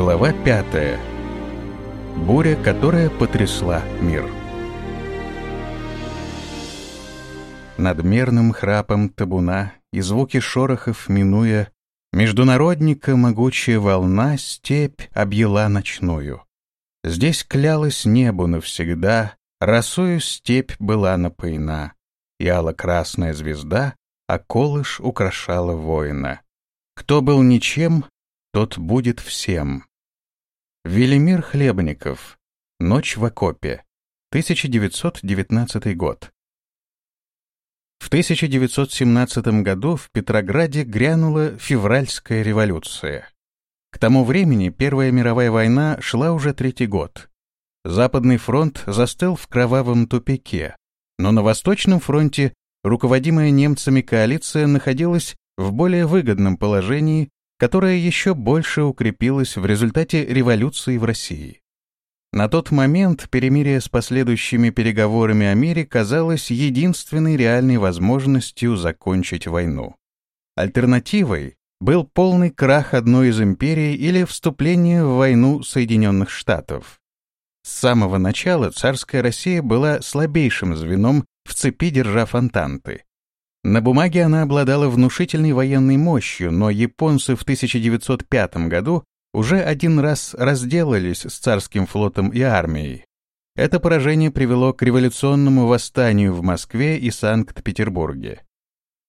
Глава пятая. Буря, которая потрясла мир. Над мерным храпом табуна и звуки шорохов минуя, Международника могучая волна степь объела ночную. Здесь клялась небу навсегда, росою степь была напоена, и ало-красная звезда, а колыш украшала воина. Кто был ничем, тот будет всем. Велимир Хлебников. Ночь в окопе. 1919 год. В 1917 году в Петрограде грянула февральская революция. К тому времени Первая мировая война шла уже третий год. Западный фронт застыл в кровавом тупике, но на Восточном фронте руководимая немцами коалиция находилась в более выгодном положении которая еще больше укрепилась в результате революции в России. На тот момент перемирие с последующими переговорами о мире казалось единственной реальной возможностью закончить войну. Альтернативой был полный крах одной из империй или вступление в войну Соединенных Штатов. С самого начала царская Россия была слабейшим звеном в цепи держав Антанты, на бумаге она обладала внушительной военной мощью, но японцы в 1905 году уже один раз разделались с царским флотом и армией. Это поражение привело к революционному восстанию в Москве и Санкт-Петербурге.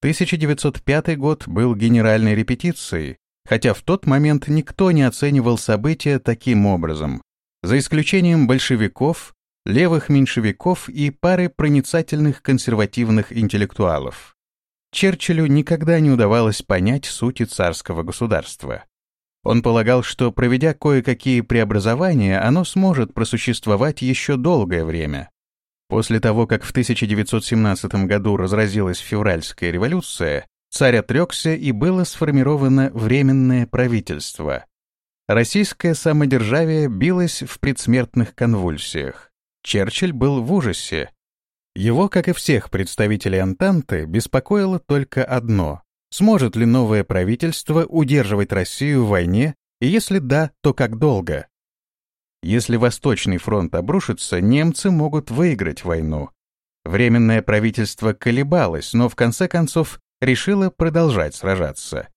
1905 год был генеральной репетицией, хотя в тот момент никто не оценивал события таким образом, за исключением большевиков, левых меньшевиков и пары проницательных консервативных интеллектуалов. Черчиллю никогда не удавалось понять сути царского государства. Он полагал, что, проведя кое-какие преобразования, оно сможет просуществовать еще долгое время. После того, как в 1917 году разразилась февральская революция, царь отрекся и было сформировано Временное правительство. Российское самодержавие билось в предсмертных конвульсиях. Черчилль был в ужасе, его, как и всех представителей Антанты, беспокоило только одно — сможет ли новое правительство удерживать Россию в войне, и если да, то как долго? Если Восточный фронт обрушится, немцы могут выиграть войну. Временное правительство колебалось, но в конце концов решило продолжать сражаться.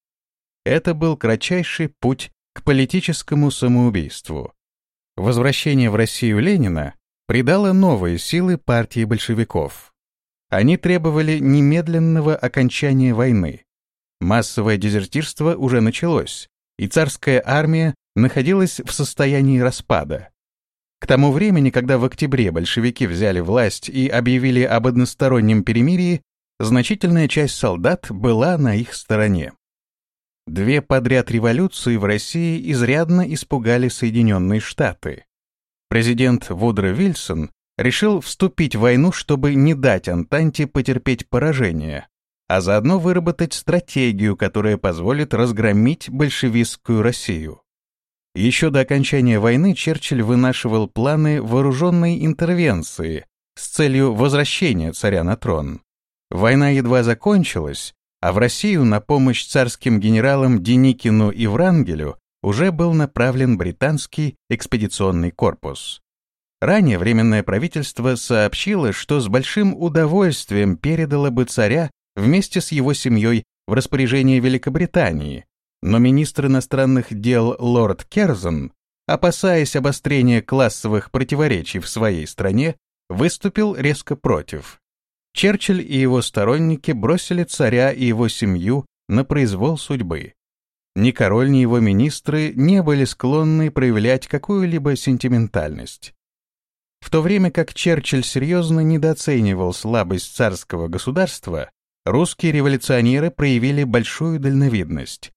Это был кратчайший путь к политическому самоубийству. Возвращение в Россию Ленина придало новые силы партии большевиков. Они требовали немедленного окончания войны. Массовое дезертирство уже началось, и царская армия находилась в состоянии распада. К тому времени, когда в октябре большевики взяли власть и объявили об одностороннем перемирии, значительная часть солдат была на их стороне. Две подряд революции в России изрядно испугали Соединенные Штаты президент Вудро Вильсон решил вступить в войну, чтобы не дать Антанте потерпеть поражение, а заодно выработать стратегию, которая позволит разгромить большевистскую Россию. Еще до окончания войны Черчилль вынашивал планы вооруженной интервенции с целью возвращения царя на трон. Война едва закончилась, а в Россию на помощь царским генералам Деникину и Врангелю уже был направлен британский экспедиционный корпус. Ранее Временное правительство сообщило, что с большим удовольствием передало бы царя вместе с его семьей в распоряжение Великобритании, но министр иностранных дел лорд Керзон, опасаясь обострения классовых противоречий в своей стране, выступил резко против. Черчилль и его сторонники бросили царя и его семью на произвол судьбы. Ни король, ни его министры не были склонны проявлять какую-либо сентиментальность. В то время как Черчилль серьезно недооценивал слабость царского государства, русские революционеры проявили большую дальновидность.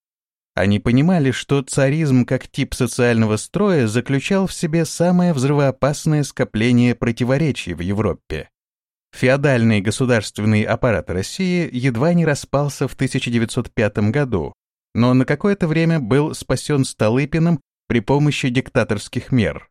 Они понимали, что царизм как тип социального строя заключал в себе самое взрывоопасное скопление противоречий в Европе. Феодальный государственный аппарат России едва не распался в 1905 году, но на какое-то время был спасен Столыпиным при помощи диктаторских мер.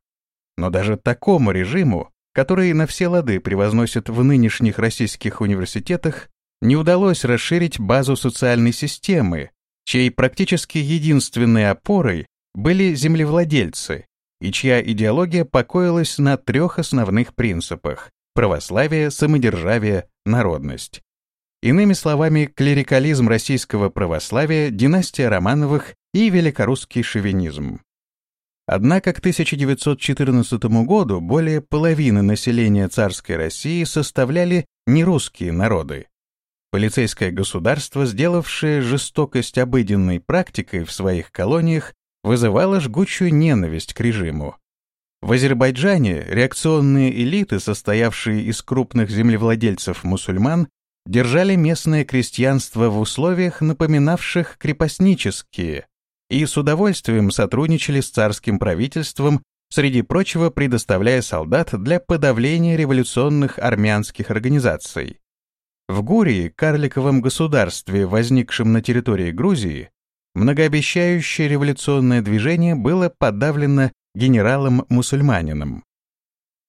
Но даже такому режиму, который на все лады превозносят в нынешних российских университетах, не удалось расширить базу социальной системы, чьей практически единственной опорой были землевладельцы, и чья идеология покоилась на трех основных принципах – православие, самодержавие, народность. Иными словами, клерикализм российского православия, династия Романовых и великорусский шовинизм. Однако к 1914 году более половины населения царской России составляли нерусские народы. Полицейское государство, сделавшее жестокость обыденной практикой в своих колониях, вызывало жгучую ненависть к режиму. В Азербайджане реакционные элиты, состоявшие из крупных землевладельцев-мусульман, держали местное крестьянство в условиях, напоминавших крепостнические, и с удовольствием сотрудничали с царским правительством, среди прочего предоставляя солдат для подавления революционных армянских организаций. В Гурии, карликовом государстве, возникшем на территории Грузии, многообещающее революционное движение было подавлено генералом-мусульманином.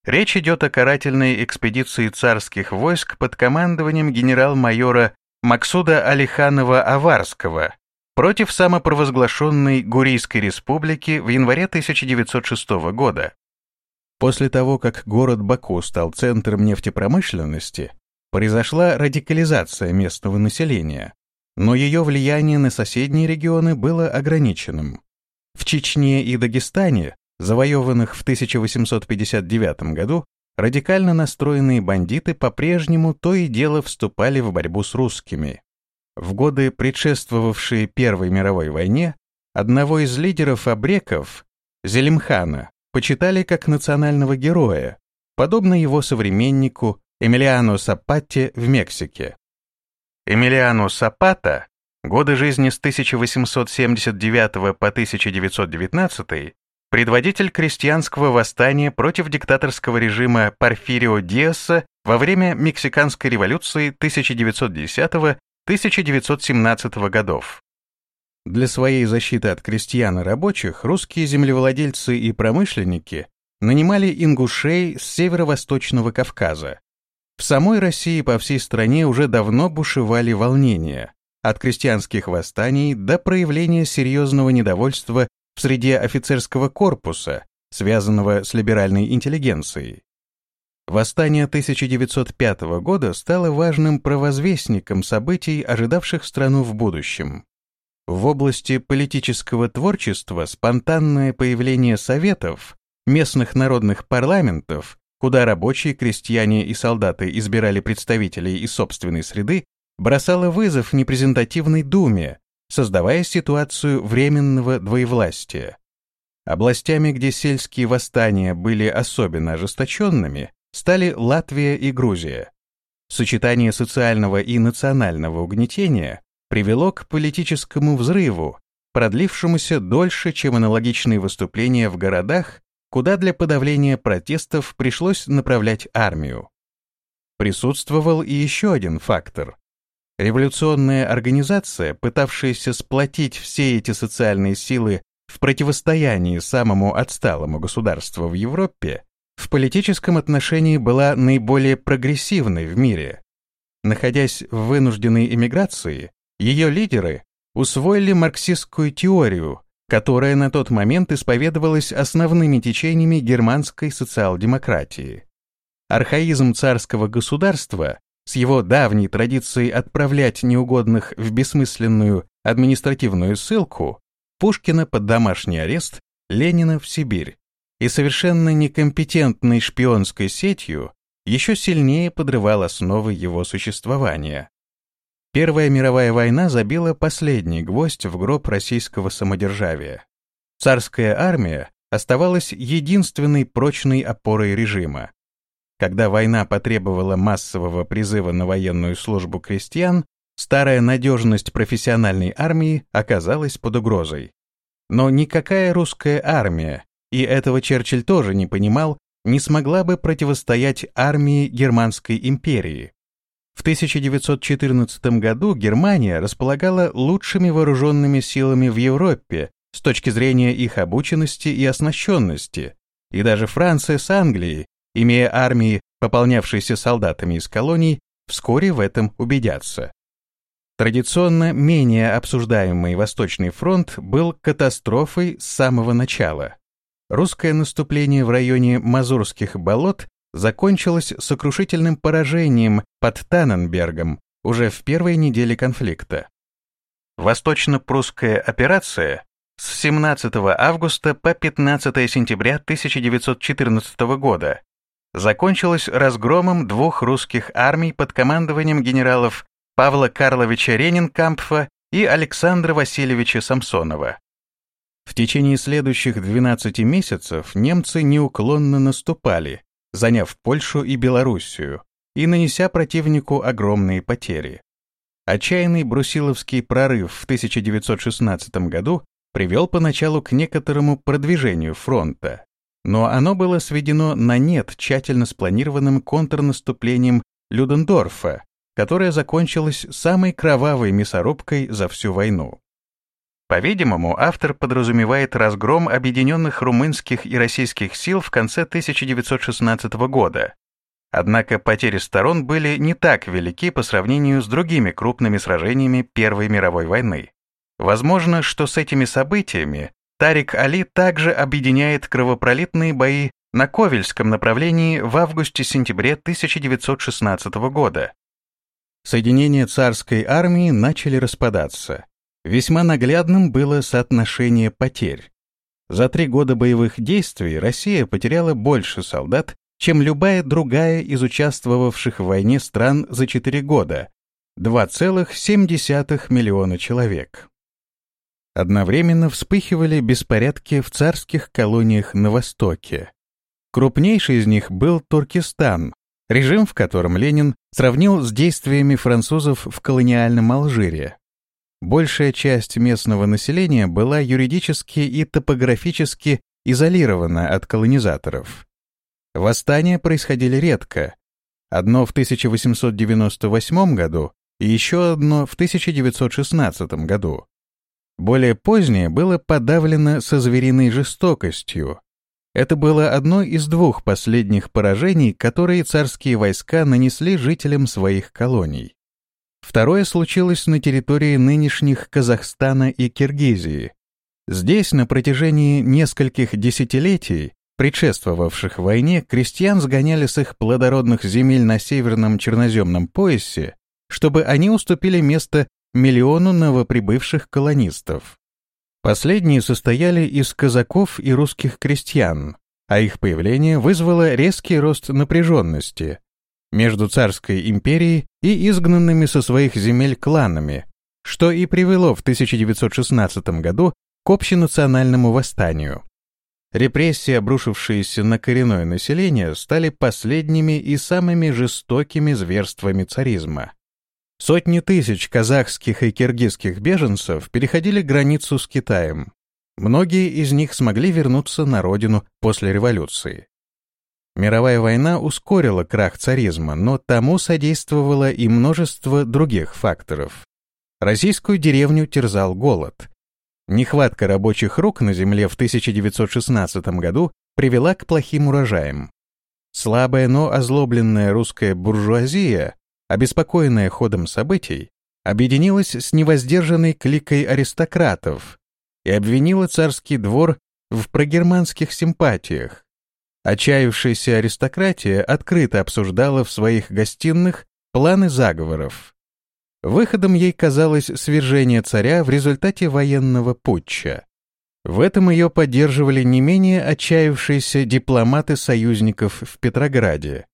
Речь идет о карательной экспедиции царских войск под командованием генерал-майора Максуда Алиханова-Аварского против самопровозглашенной Гурийской республики в январе 1906 года. После того, как город Баку стал центром нефтепромышленности, произошла радикализация местного населения, но ее влияние на соседние регионы было ограниченным. В Чечне и Дагестане, завоеванных в 1859 году, радикально настроенные бандиты по-прежнему то и дело вступали в борьбу с русскими. В годы, предшествовавшие Первой мировой войне, одного из лидеров абреков, Зелимхана, почитали как национального героя, подобно его современнику Эмилиано Сапатте в Мексике. Эмилиано Сапата, годы жизни с 1879 по 1919, предводитель крестьянского восстания против диктаторского режима Порфирио Диаса во время Мексиканской революции 1910-1917 годов. Для своей защиты от крестьян и рабочих русские землевладельцы и промышленники нанимали ингушей с северо-восточного Кавказа, в самой России по всей стране уже давно бушевали волнения, от крестьянских восстаний до проявления серьезного недовольства в среде офицерского корпуса, связанного с либеральной интеллигенцией. Восстание 1905 года стало важным провозвестником событий, ожидавших страну в будущем. В области политического творчества спонтанное появление советов, местных народных парламентов куда рабочие, крестьяне и солдаты избирали представителей из собственной среды, бросала вызов непрезентативной думе, создавая ситуацию временного двоевластия. Областями, где сельские восстания были особенно ожесточенными, стали Латвия и Грузия. Сочетание социального и национального угнетения привело к политическому взрыву, продлившемуся дольше, чем аналогичные выступления в городах куда для подавления протестов пришлось направлять армию. Присутствовал и еще один фактор. Революционная организация, пытавшаяся сплотить все эти социальные силы в противостоянии самому отсталому государству в Европе, в политическом отношении была наиболее прогрессивной в мире. Находясь в вынужденной эмиграции, ее лидеры усвоили марксистскую теорию, которая на тот момент исповедовалась основными течениями германской социал-демократии. Архаизм царского государства с его давней традицией отправлять неугодных в бессмысленную административную ссылку, Пушкина под домашний арест, Ленина в Сибирь, и совершенно некомпетентной шпионской сетью еще сильнее подрывал основы его существования. Первая мировая война забила последний гвоздь в гроб российского самодержавия. Царская армия оставалась единственной прочной опорой режима. Когда война потребовала массового призыва на военную службу крестьян, старая надежность профессиональной армии оказалась под угрозой. Но никакая русская армия, и этого Черчилль тоже не понимал, не смогла бы противостоять армии Германской империи. В 1914 году Германия располагала лучшими вооруженными силами в Европе с точки зрения их обученности и оснащенности, и даже Франция с Англией, имея армии, пополнявшиеся солдатами из колоний, вскоре в этом убедятся. Традиционно менее обсуждаемый Восточный фронт был катастрофой с самого начала. Русское наступление в районе Мазурских болот закончилось сокрушительным поражением под Танненбергом уже в первой неделе конфликта. Восточно-прусская операция с 17 августа по 15 сентября 1914 года закончилась разгромом двух русских армий под командованием генералов Павла Карловича Ренинкампфа и Александра Васильевича Самсонова. В течение следующих 12 месяцев немцы неуклонно наступали, заняв Польшу и Белоруссию и нанеся противнику огромные потери. Отчаянный брусиловский прорыв в 1916 году привел поначалу к некоторому продвижению фронта, но оно было сведено на нет тщательно спланированным контрнаступлением Людендорфа, которое закончилось самой кровавой мясорубкой за всю войну. По-видимому, автор подразумевает разгром объединенных румынских и российских сил в конце 1916 года, Однако потери сторон были не так велики по сравнению с другими крупными сражениями Первой мировой войны. Возможно, что с этими событиями Тарик Али также объединяет кровопролитные бои на Ковельском направлении в августе-сентябре 1916 года. Соединения царской армии начали распадаться. Весьма наглядным было соотношение потерь. За три года боевых действий Россия потеряла больше солдат, чем любая другая из участвовавших в войне стран за 4 года — 2,7 миллиона человек. Одновременно вспыхивали беспорядки в царских колониях на Востоке. Крупнейший из них был Туркестан, режим в котором Ленин сравнил с действиями французов в колониальном Алжире. Большая часть местного населения была юридически и топографически изолирована от колонизаторов. Восстания происходили редко. Одно в 1898 году и еще одно в 1916 году. Более позднее было подавлено со звериной жестокостью. Это было одно из двух последних поражений, которые царские войска нанесли жителям своих колоний. Второе случилось на территории нынешних Казахстана и Киргизии. Здесь на протяжении нескольких десятилетий предшествовавших войне, крестьян сгоняли с их плодородных земель на северном черноземном поясе, чтобы они уступили место миллиону новоприбывших колонистов. Последние состояли из казаков и русских крестьян, а их появление вызвало резкий рост напряженности между царской империей и изгнанными со своих земель кланами, что и привело в 1916 году к общенациональному восстанию. Репрессии, обрушившиеся на коренное население, стали последними и самыми жестокими зверствами царизма. Сотни тысяч казахских и киргизских беженцев переходили границу с Китаем. Многие из них смогли вернуться на родину после революции. Мировая война ускорила крах царизма, но тому содействовало и множество других факторов. Российскую деревню терзал голод. Нехватка рабочих рук на земле в 1916 году привела к плохим урожаям. Слабая, но озлобленная русская буржуазия, обеспокоенная ходом событий, объединилась с невоздержанной кликой аристократов и обвинила царский двор в прогерманских симпатиях. Отчаявшаяся аристократия открыто обсуждала в своих гостиных планы заговоров. Выходом ей казалось свержение царя в результате военного путча. В этом ее поддерживали не менее отчаявшиеся дипломаты союзников в Петрограде.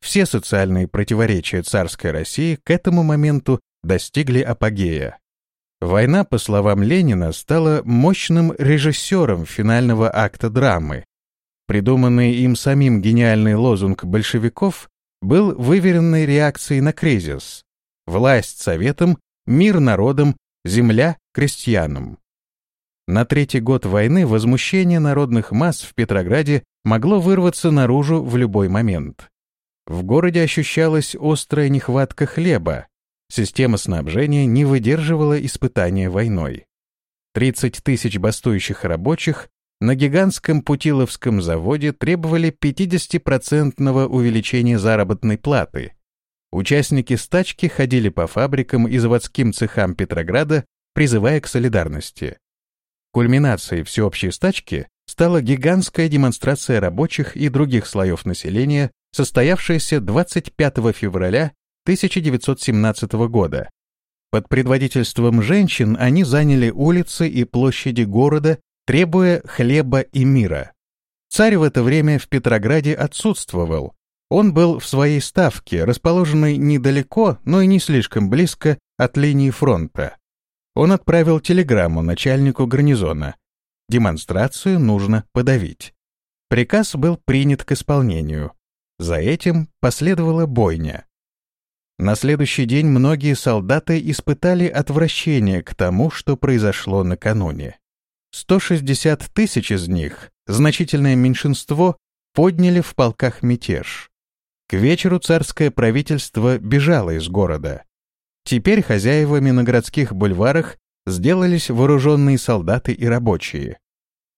Все социальные противоречия царской России к этому моменту достигли апогея. Война, по словам Ленина, стала мощным режиссером финального акта драмы. Придуманный им самим гениальный лозунг большевиков был выверенной реакцией на кризис, власть советам, мир народам, земля крестьянам. На третий год войны возмущение народных масс в Петрограде могло вырваться наружу в любой момент. В городе ощущалась острая нехватка хлеба, система снабжения не выдерживала испытания войной. 30 тысяч бастующих рабочих на гигантском Путиловском заводе требовали 50-процентного увеличения заработной платы – Участники стачки ходили по фабрикам и заводским цехам Петрограда, призывая к солидарности. Кульминацией всеобщей стачки стала гигантская демонстрация рабочих и других слоев населения, состоявшаяся 25 февраля 1917 года. Под предводительством женщин они заняли улицы и площади города, требуя хлеба и мира. Царь в это время в Петрограде отсутствовал. Он был в своей ставке, расположенной недалеко, но и не слишком близко от линии фронта. Он отправил телеграмму начальнику гарнизона. Демонстрацию нужно подавить. Приказ был принят к исполнению. За этим последовала бойня. На следующий день многие солдаты испытали отвращение к тому, что произошло накануне. 160 тысяч из них, значительное меньшинство, подняли в полках мятеж. К вечеру царское правительство бежало из города. Теперь хозяевами на городских бульварах сделались вооруженные солдаты и рабочие.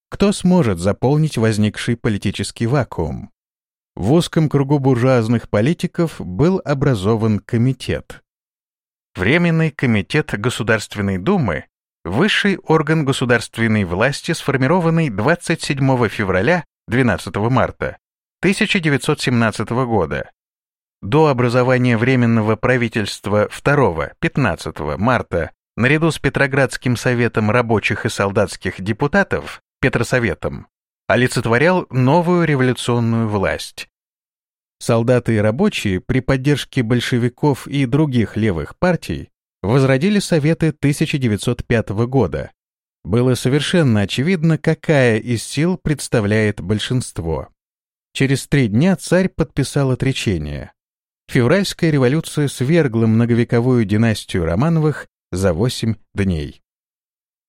Кто сможет заполнить возникший политический вакуум? В узком кругу буржуазных политиков был образован комитет. Временный комитет Государственной Думы – высший орган государственной власти, сформированный 27 февраля 12 марта 1917 года. До образования Временного правительства 2-15 марта наряду с Петроградским советом рабочих и солдатских депутатов, Петросоветом, олицетворял новую революционную власть. Солдаты и рабочие при поддержке большевиков и других левых партий возродили Советы 1905 года. Было совершенно очевидно, какая из сил представляет большинство. Через три дня царь подписал отречение. Февральская революция свергла многовековую династию Романовых за восемь дней.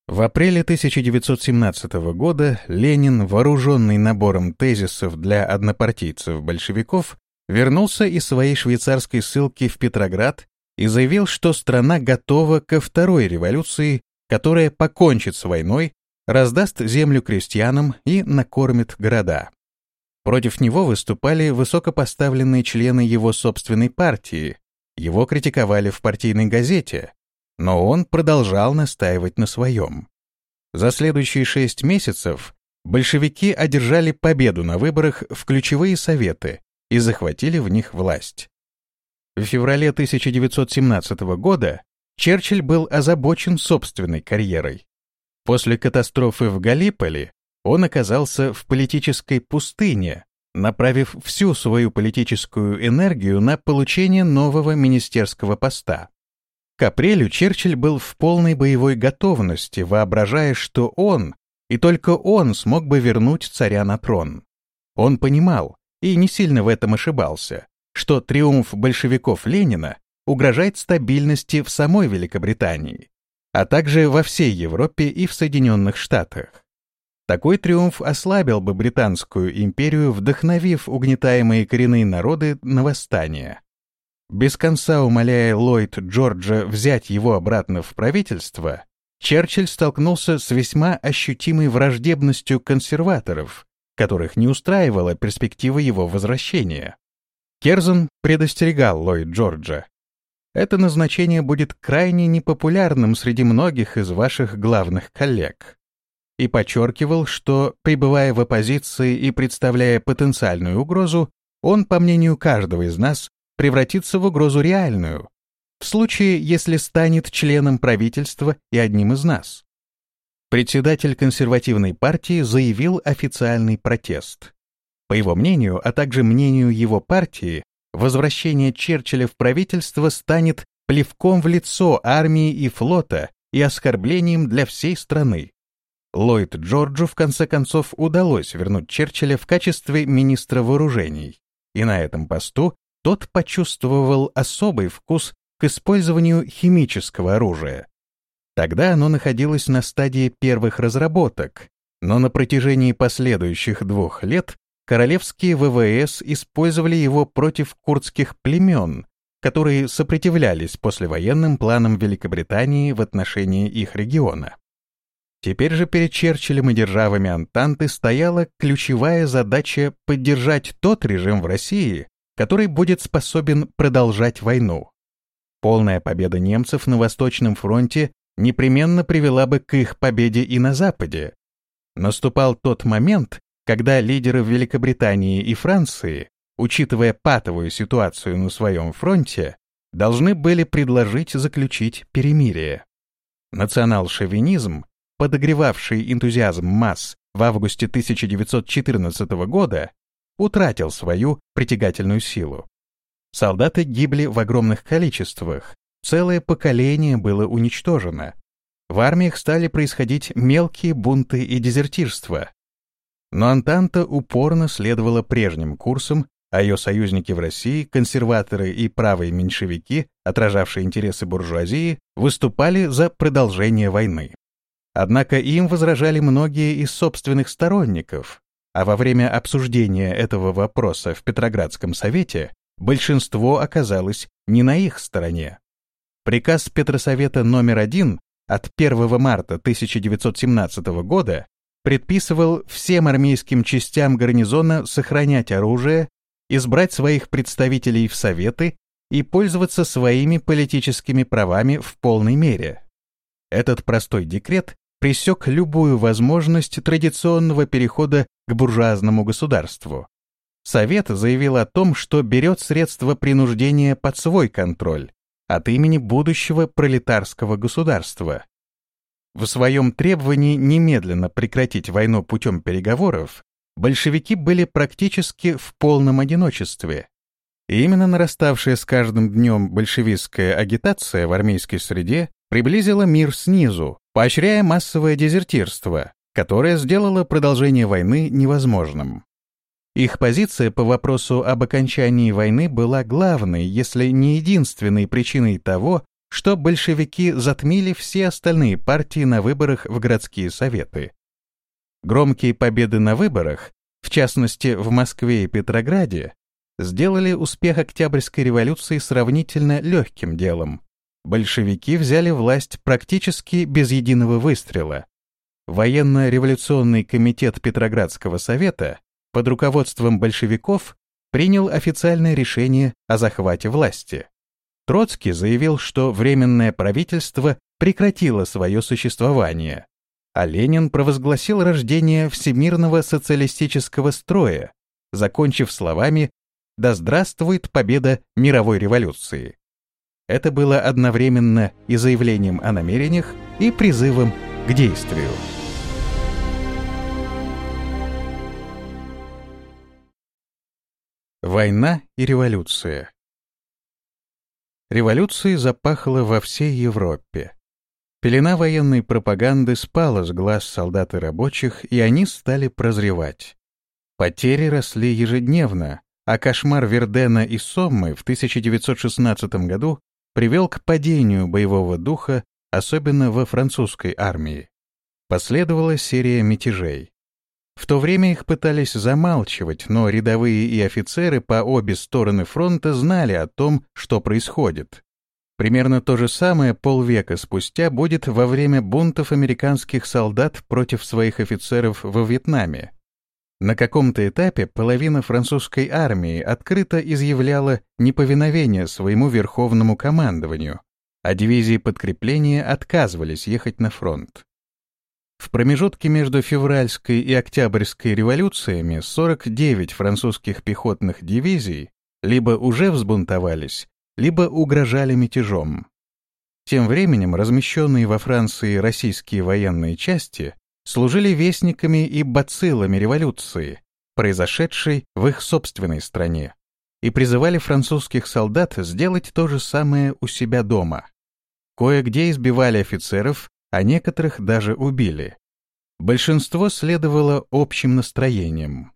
В апреле 1917 года Ленин, вооруженный набором тезисов для однопартийцев-большевиков, вернулся из своей швейцарской ссылки в Петроград и заявил, что страна готова ко второй революции, которая покончит с войной, раздаст землю крестьянам и накормит города. Против него выступали высокопоставленные члены его собственной партии, его критиковали в партийной газете, но он продолжал настаивать на своем. За следующие шесть месяцев большевики одержали победу на выборах в ключевые советы и захватили в них власть. В феврале 1917 года Черчилль был озабочен собственной карьерой. После катастрофы в Галиполи он оказался в политической пустыне, направив всю свою политическую энергию на получение нового министерского поста. К апрелю Черчилль был в полной боевой готовности, воображая, что он, и только он смог бы вернуть царя на трон. Он понимал, и не сильно в этом ошибался, что триумф большевиков Ленина угрожает стабильности в самой Великобритании, а также во всей Европе и в Соединенных Штатах. Такой триумф ослабил бы Британскую империю, вдохновив угнетаемые коренные народы на восстание. Без конца умоляя Ллойд Джорджа взять его обратно в правительство, Черчилль столкнулся с весьма ощутимой враждебностью консерваторов, которых не устраивала перспектива его возвращения. Керзон предостерегал Ллойд Джорджа. Это назначение будет крайне непопулярным среди многих из ваших главных коллег и подчеркивал, что, пребывая в оппозиции и представляя потенциальную угрозу, он, по мнению каждого из нас, превратится в угрозу реальную, в случае, если станет членом правительства и одним из нас. Председатель консервативной партии заявил официальный протест. По его мнению, а также мнению его партии, возвращение Черчилля в правительство станет плевком в лицо армии и флота и оскорблением для всей страны. Ллойд Джорджу в конце концов удалось вернуть Черчилля в качестве министра вооружений, и на этом посту тот почувствовал особый вкус к использованию химического оружия. Тогда оно находилось на стадии первых разработок, но на протяжении последующих двух лет королевские ВВС использовали его против курдских племен, которые сопротивлялись послевоенным планам Великобритании в отношении их региона. Теперь же перед Черчиллем и державами Антанты стояла ключевая задача поддержать тот режим в России, который будет способен продолжать войну. Полная победа немцев на Восточном фронте непременно привела бы к их победе и на Западе. Наступал тот момент, когда лидеры Великобритании и Франции, учитывая патовую ситуацию на своем фронте, должны были предложить заключить перемирие. Национал-шовинизм, подогревавший энтузиазм масс в августе 1914 года, утратил свою притягательную силу. Солдаты гибли в огромных количествах, целое поколение было уничтожено. В армиях стали происходить мелкие бунты и дезертирства. Но Антанта упорно следовала прежним курсам, а ее союзники в России, консерваторы и правые меньшевики, отражавшие интересы буржуазии, выступали за продолжение войны. Однако им возражали многие из собственных сторонников, а во время обсуждения этого вопроса в Петроградском совете большинство оказалось не на их стороне. Приказ Петросовета номер один от 1 марта 1917 года предписывал всем армейским частям гарнизона сохранять оружие, избрать своих представителей в советы и пользоваться своими политическими правами в полной мере. Этот простой декрет пресек любую возможность традиционного перехода к буржуазному государству. Совет заявил о том, что берет средства принуждения под свой контроль от имени будущего пролетарского государства. В своем требовании немедленно прекратить войну путем переговоров большевики были практически в полном одиночестве. И именно нараставшая с каждым днем большевистская агитация в армейской среде приблизила мир снизу, поощряя массовое дезертирство, которое сделало продолжение войны невозможным. Их позиция по вопросу об окончании войны была главной, если не единственной причиной того, что большевики затмили все остальные партии на выборах в городские советы. Громкие победы на выборах, в частности в Москве и Петрограде, сделали успех Октябрьской революции сравнительно легким делом. Большевики взяли власть практически без единого выстрела. Военно-революционный комитет Петроградского совета под руководством большевиков принял официальное решение о захвате власти. Троцкий заявил, что Временное правительство прекратило свое существование, а Ленин провозгласил рождение всемирного социалистического строя, закончив словами «Да здравствует победа мировой революции». Это было одновременно и заявлением о намерениях, и призывом к действию. Война и революция Революцией запахло во всей Европе. Пелена военной пропаганды спала с глаз солдат и рабочих, и они стали прозревать. Потери росли ежедневно, а кошмар Вердена и Соммы в 1916 году привел к падению боевого духа, особенно во французской армии. Последовала серия мятежей. В то время их пытались замалчивать, но рядовые и офицеры по обе стороны фронта знали о том, что происходит. Примерно то же самое полвека спустя будет во время бунтов американских солдат против своих офицеров во Вьетнаме. На каком-то этапе половина французской армии открыто изъявляла неповиновение своему верховному командованию, а дивизии подкрепления отказывались ехать на фронт. В промежутке между февральской и октябрьской революциями 49 французских пехотных дивизий либо уже взбунтовались, либо угрожали мятежом. Тем временем размещенные во Франции российские военные части служили вестниками и бациллами революции, произошедшей в их собственной стране, и призывали французских солдат сделать то же самое у себя дома. Кое-где избивали офицеров а некоторых даже убили. Большинство следовало общим настроениям.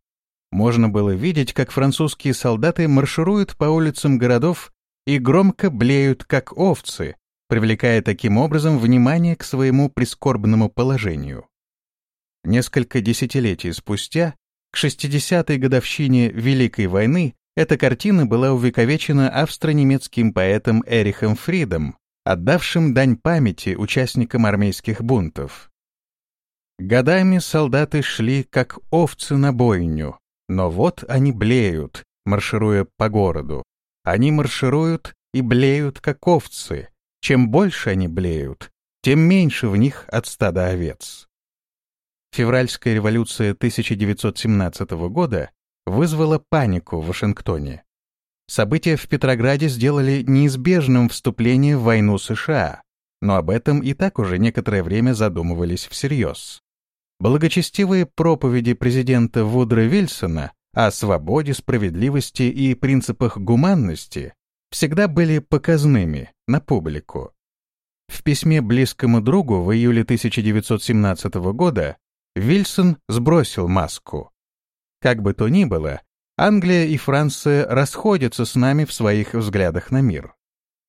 Можно было видеть, как французские солдаты маршируют по улицам городов и громко блеют, как овцы, привлекая таким образом внимание к своему прискорбному положению. Несколько десятилетий спустя, к 60-й годовщине Великой войны, эта картина была увековечена австро-немецким поэтом Эрихом Фридом, отдавшим дань памяти участникам армейских бунтов. Годами солдаты шли, как овцы на бойню, но вот они блеют, маршируя по городу. Они маршируют и блеют, как овцы. Чем больше они блеют, тем меньше в них от стада овец. Февральская революция 1917 года вызвала панику в Вашингтоне. События в Петрограде сделали неизбежным вступление в войну США, но об этом и так уже некоторое время задумывались всерьез. Благочестивые проповеди президента Вудро Вильсона о свободе, справедливости и принципах гуманности всегда были показными на публику. В письме близкому другу в июле 1917 года Вильсон сбросил маску. Как бы то ни было, Англия и Франция расходятся с нами в своих взглядах на мир.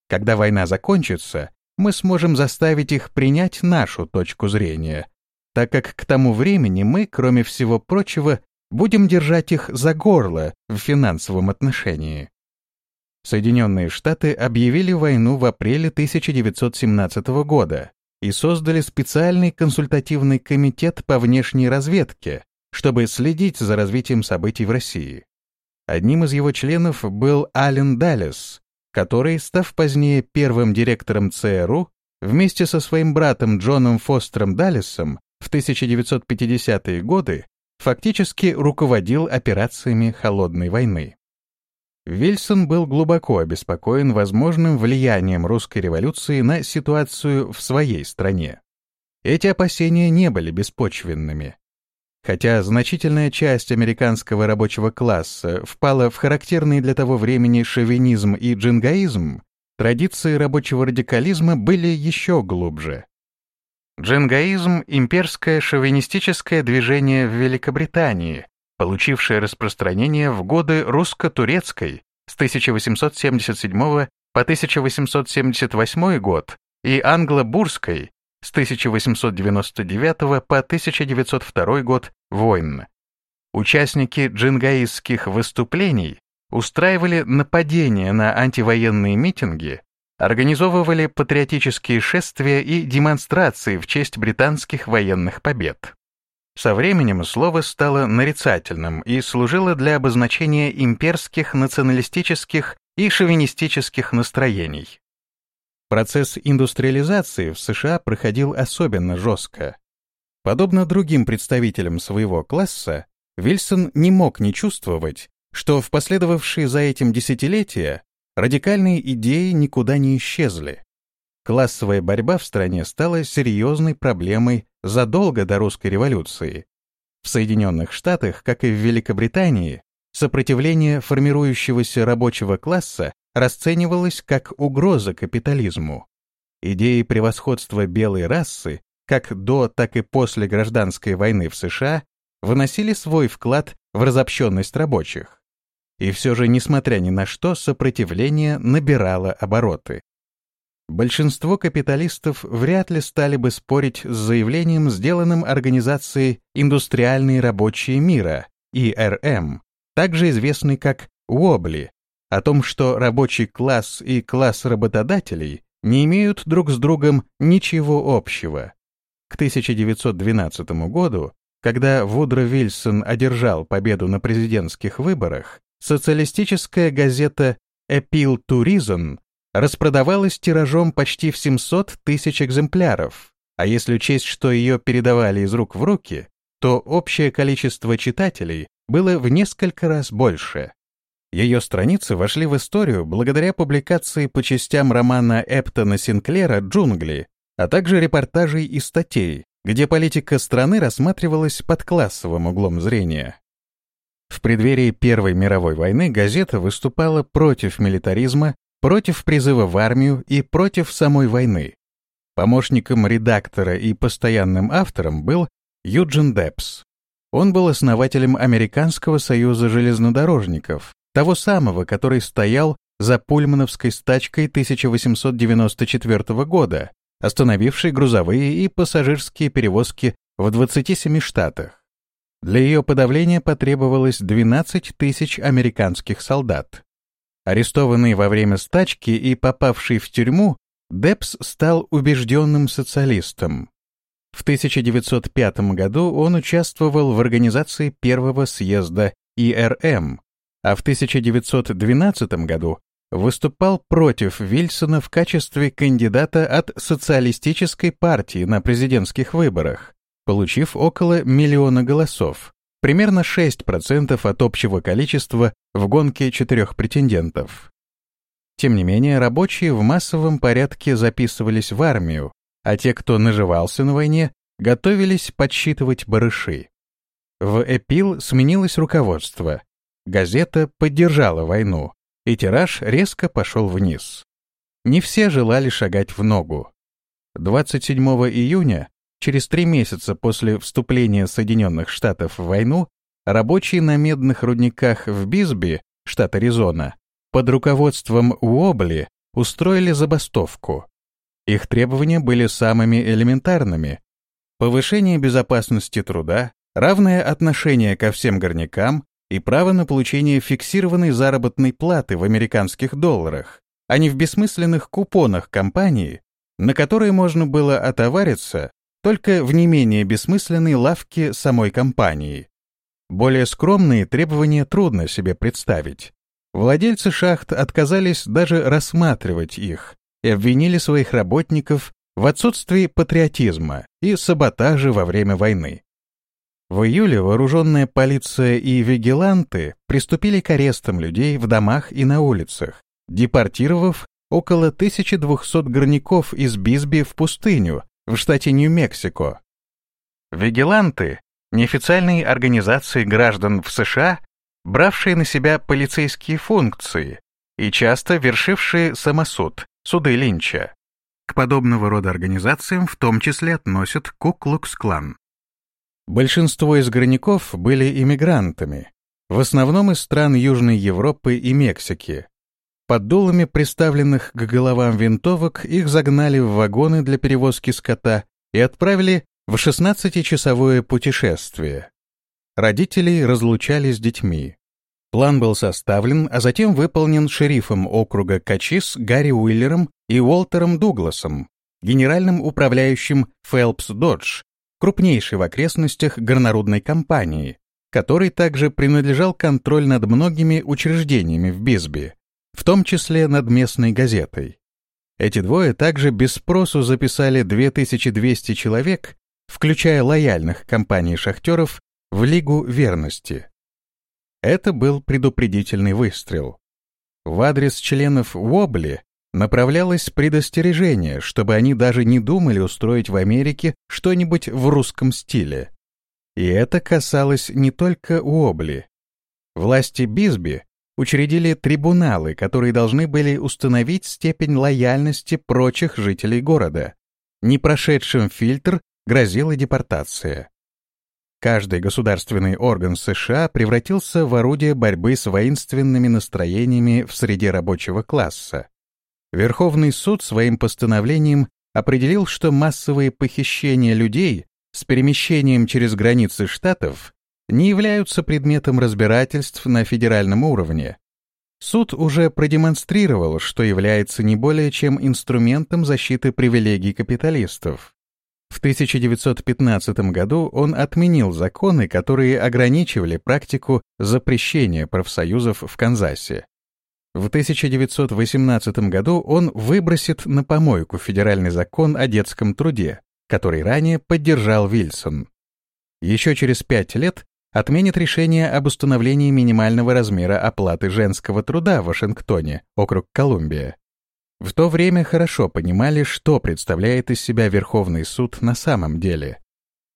Когда война закончится, мы сможем заставить их принять нашу точку зрения, так как к тому времени мы, кроме всего прочего, будем держать их за горло в финансовом отношении. Соединенные Штаты объявили войну в апреле 1917 года и создали специальный консультативный комитет по внешней разведке, чтобы следить за развитием событий в России. Одним из его членов был Ален Даллес, который, став позднее первым директором ЦРУ, вместе со своим братом Джоном Фостером Даллесом в 1950-е годы фактически руководил операциями Холодной войны. Вильсон был глубоко обеспокоен возможным влиянием русской революции на ситуацию в своей стране. Эти опасения не были беспочвенными. Хотя значительная часть американского рабочего класса впала в характерный для того времени шовинизм и джингаизм, традиции рабочего радикализма были еще глубже. Джингаизм – имперское шовинистическое движение в Великобритании, получившее распространение в годы русско-турецкой с 1877 по 1878 год и англо-бурской с 1899 по 1902 год войн. Участники джингаистских выступлений устраивали нападения на антивоенные митинги организовывали патриотические шествия и демонстрации в честь британских военных побед. Со временем слово стало нарицательным и служило для обозначения имперских, националистических и шовинистических настроений. Процесс индустриализации в США проходил особенно жестко. Подобно другим представителям своего класса, Вильсон не мог не чувствовать, что в последовавшие за этим десятилетия радикальные идеи никуда не исчезли. Классовая борьба в стране стала серьезной проблемой задолго до русской революции. В Соединенных Штатах, как и в Великобритании, сопротивление формирующегося рабочего класса расценивалось как угроза капитализму. Идеи превосходства белой расы, как до, так и после гражданской войны в США, вносили свой вклад в разобщенность рабочих. И все же, несмотря ни на что, сопротивление набирало обороты. Большинство капиталистов вряд ли стали бы спорить с заявлением, сделанным Организацией «Индустриальные рабочие мира» ИРМ, также известной как УОБЛИ, о том, что рабочий класс и класс работодателей не имеют друг с другом ничего общего. К 1912 году, когда Вудро Вильсон одержал победу на президентских выборах, социалистическая газета «Appeal to Reason» распродавалась тиражом почти в 700 тысяч экземпляров, а если учесть, что ее передавали из рук в руки, то общее количество читателей было в несколько раз больше. Ее страницы вошли в историю благодаря публикации по частям романа Эптона Синклера «Джунгли», а также репортажей и статей, где политика страны рассматривалась под классовым углом зрения. В преддверии Первой мировой войны газета выступала против милитаризма, против призыва в армию и против самой войны. Помощником редактора и постоянным автором был Юджин Депс. Он был основателем Американского союза железнодорожников, того самого, который стоял за пульмановской стачкой 1894 года, остановившей грузовые и пассажирские перевозки в 27 штатах. Для ее подавления потребовалось 12 тысяч американских солдат. Арестованный во время стачки и попавший в тюрьму, Депс стал убежденным социалистом. В 1905 году он участвовал в организации первого съезда ИРМ, а в 1912 году выступал против Вильсона в качестве кандидата от социалистической партии на президентских выборах, получив около миллиона голосов, примерно 6% от общего количества в гонке четырех претендентов. Тем не менее, рабочие в массовом порядке записывались в армию, а те, кто наживался на войне, готовились подсчитывать барыши. В Эпил сменилось руководство. Газета поддержала войну, и тираж резко пошел вниз. Не все желали шагать в ногу. 27 июня, через три месяца после вступления Соединенных Штатов в войну, рабочие на медных рудниках в Бисби, штат Аризона, под руководством Уобли устроили забастовку. Их требования были самыми элементарными. Повышение безопасности труда, равное отношение ко всем горнякам и право на получение фиксированной заработной платы в американских долларах, а не в бессмысленных купонах компании, на которые можно было отовариться только в не менее бессмысленной лавке самой компании. Более скромные требования трудно себе представить. Владельцы шахт отказались даже рассматривать их и обвинили своих работников в отсутствии патриотизма и саботаже во время войны. В июле вооруженная полиция и вигиланты приступили к арестам людей в домах и на улицах, депортировав около 1200 горняков из Бисби в пустыню в штате Нью-Мексико. Вигиланты — неофициальные организации граждан в США, бравшие на себя полицейские функции и часто вершившие самосуд, суды Линча. К подобного рода организациям в том числе относят Ку-Клукс-Клан. Большинство из горняков были иммигрантами, в основном из стран Южной Европы и Мексики. Под дулами приставленных к головам винтовок их загнали в вагоны для перевозки скота и отправили в 16-часовое путешествие. Родители разлучали с детьми. План был составлен, а затем выполнен шерифом округа Качис Гарри Уиллером и Уолтером Дугласом, генеральным управляющим Фелпс Додж, крупнейшей в окрестностях горнорудной компании, которой также принадлежал контроль над многими учреждениями в Бисби, в том числе над местной газетой. Эти двое также без спросу записали 2200 человек, включая лояльных компаний шахтеров, в Лигу верности. Это был предупредительный выстрел. В адрес членов Уобли направлялось предостережение, чтобы они даже не думали устроить в Америке что-нибудь в русском стиле. И это касалось не только Уобли. Власти Бисби учредили трибуналы, которые должны были установить степень лояльности прочих жителей города. Не прошедшим фильтр грозила депортация. Каждый государственный орган США превратился в орудие борьбы с воинственными настроениями в среде рабочего класса. Верховный суд своим постановлением определил, что массовые похищения людей с перемещением через границы штатов не являются предметом разбирательств на федеральном уровне. Суд уже продемонстрировал, что является не более чем инструментом защиты привилегий капиталистов. В 1915 году он отменил законы, которые ограничивали практику запрещения профсоюзов в Канзасе. В 1918 году он выбросит на помойку федеральный закон о детском труде, который ранее поддержал Вильсон. Еще через пять лет отменит решение об установлении минимального размера оплаты женского труда в Вашингтоне, округ Колумбия. В то время хорошо понимали, что представляет из себя Верховный суд на самом деле.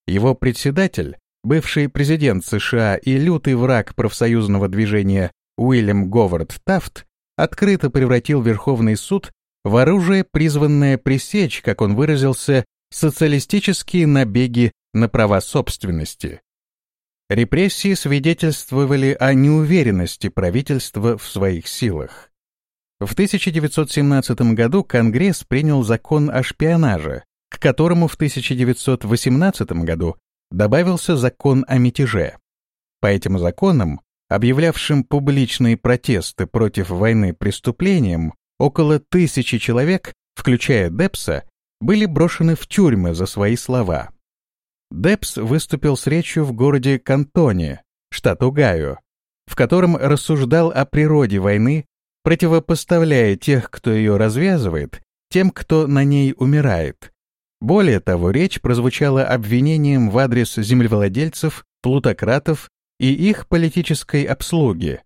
Его председатель, бывший президент США и лютый враг профсоюзного движения Уильям Говард Тафт, открыто превратил Верховный суд в оружие, призванное пресечь, как он выразился, социалистические набеги на права собственности. Репрессии свидетельствовали о неуверенности правительства в своих силах. В 1917 году Конгресс принял закон о шпионаже, к которому в 1918 году добавился закон о мятеже. По этим законам, объявлявшим публичные протесты против войны преступлением, около тысячи человек, включая Депса, были брошены в тюрьмы за свои слова. Депс выступил с речью в городе Кантоне, штат Угайо, в котором рассуждал о природе войны, противопоставляя тех, кто ее развязывает, тем, кто на ней умирает. Более того, речь прозвучала обвинением в адрес землевладельцев, плутократов и их политической обслуги.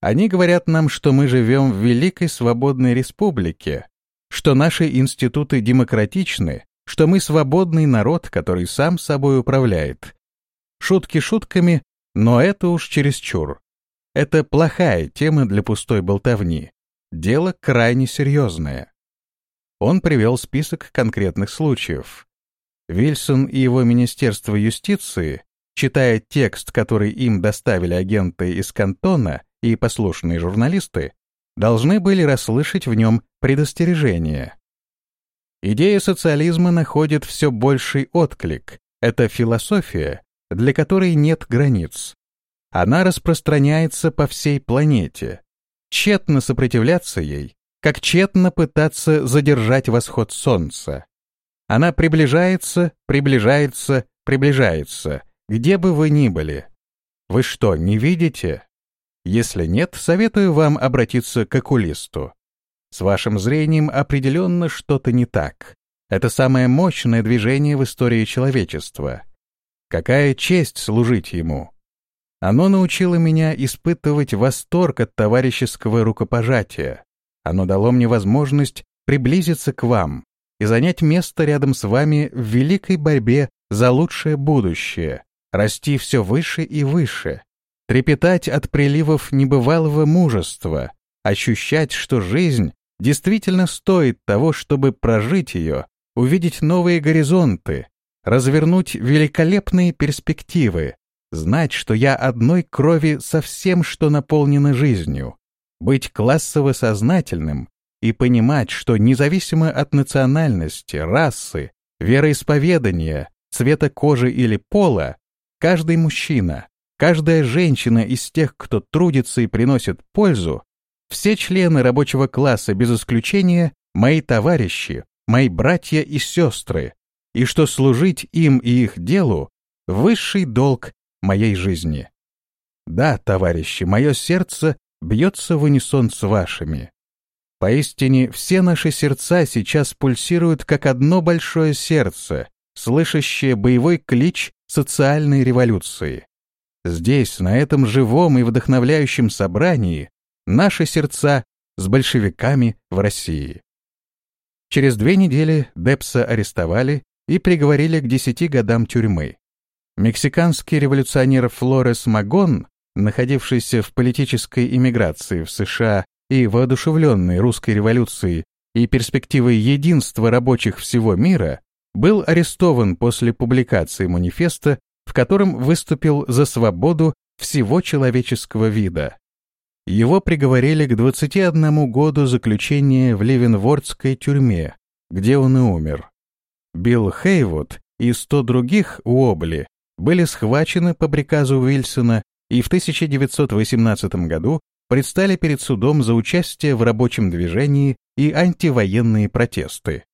Они говорят нам, что мы живем в великой свободной республике, что наши институты демократичны, что мы свободный народ, который сам собой управляет. Шутки шутками, но это уж чересчур. Это плохая тема для пустой болтовни. Дело крайне серьезное. Он привел список конкретных случаев. Вильсон и его Министерство юстиции, читая текст, который им доставили агенты из Кантона и послушные журналисты, должны были расслышать в нем предостережение. Идея социализма находит все больший отклик. Это философия, для которой нет границ. Она распространяется по всей планете. Тщетно сопротивляться ей, как тщетно пытаться задержать восход солнца. Она приближается, приближается, приближается, где бы вы ни были. Вы что, не видите? Если нет, советую вам обратиться к окулисту. С вашим зрением определенно что-то не так. Это самое мощное движение в истории человечества. Какая честь служить ему! Оно научило меня испытывать восторг от товарищеского рукопожатия. Оно дало мне возможность приблизиться к вам и занять место рядом с вами в великой борьбе за лучшее будущее, расти все выше и выше, трепетать от приливов небывалого мужества, ощущать, что жизнь действительно стоит того, чтобы прожить ее, увидеть новые горизонты, развернуть великолепные перспективы, знать, что я одной крови со всем, что наполнено жизнью, быть классово сознательным и понимать, что независимо от национальности, расы, вероисповедания, цвета кожи или пола, каждый мужчина, каждая женщина из тех, кто трудится и приносит пользу, все члены рабочего класса без исключения — мои товарищи, мои братья и сестры, и что служить им и их делу — высший долг моей жизни. Да, товарищи, мое сердце бьется в унисон с вашими. Поистине, все наши сердца сейчас пульсируют как одно большое сердце, слышащее боевой клич социальной революции. Здесь, на этом живом и вдохновляющем собрании, Наши сердца с большевиками в России. Через две недели Депса арестовали и приговорили к десяти годам тюрьмы. Мексиканский революционер Флорес Магон, находившийся в политической эмиграции в США и воодушевленный русской революцией и перспективой единства рабочих всего мира, был арестован после публикации манифеста, в котором выступил за свободу всего человеческого вида. Его приговорили к 21 году заключения в Ливенвордской тюрьме, где он и умер. Билл Хейвуд и 100 других Уобли были схвачены по приказу Уильсона и в 1918 году предстали перед судом за участие в рабочем движении и антивоенные протесты.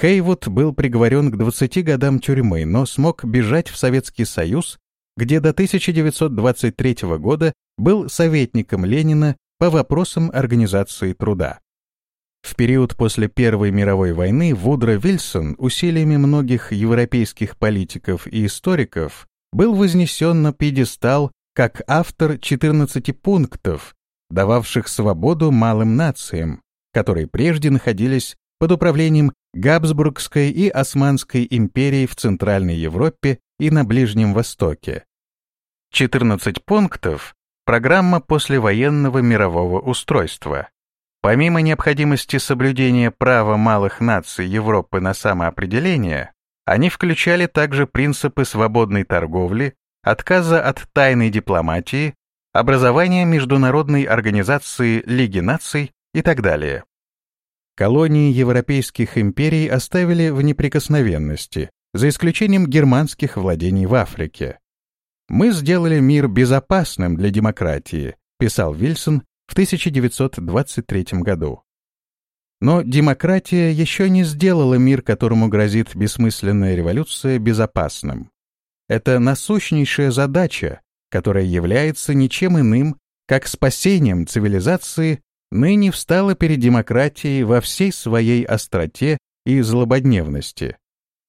Хейвуд был приговорен к 20 годам тюрьмы, но смог бежать в Советский Союз где до 1923 года был советником Ленина по вопросам организации труда. В период после Первой мировой войны Вудро Вильсон усилиями многих европейских политиков и историков был вознесен на пьедестал как автор 14 пунктов, дававших свободу малым нациям, которые прежде находились под управлением Габсбургской и Османской империй в Центральной Европе и на Ближнем Востоке. 14 пунктов – программа послевоенного мирового устройства. Помимо необходимости соблюдения права малых наций Европы на самоопределение, они включали также принципы свободной торговли, отказа от тайной дипломатии, образования Международной организации Лиги наций и так далее. Колонии европейских империй оставили в неприкосновенности, за исключением германских владений в Африке. «Мы сделали мир безопасным для демократии», писал Вильсон в 1923 году. Но демократия еще не сделала мир, которому грозит бессмысленная революция, безопасным. Это насущнейшая задача, которая является ничем иным, как спасением цивилизации, ныне встала перед демократией во всей своей остроте и злободневности.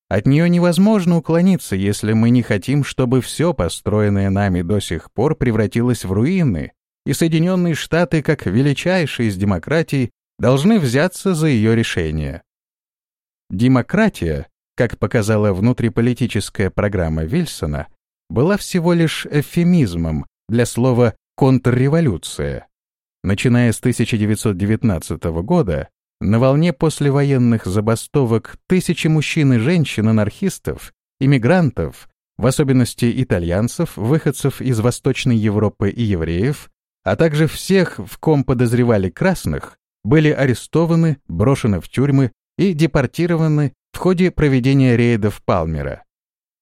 От нее невозможно уклониться, если мы не хотим, чтобы все построенное нами до сих пор превратилось в руины, и Соединенные Штаты, как величайшие из демократий, должны взяться за ее решение. Демократия, как показала внутриполитическая программа Вильсона, была всего лишь эвфемизмом для слова «контрреволюция». Начиная с 1919 года, на волне послевоенных забастовок тысячи мужчин и женщин-анархистов, иммигрантов, в особенности итальянцев, выходцев из Восточной Европы и евреев, а также всех, в ком подозревали красных, были арестованы, брошены в тюрьмы и депортированы в ходе проведения рейдов Палмера.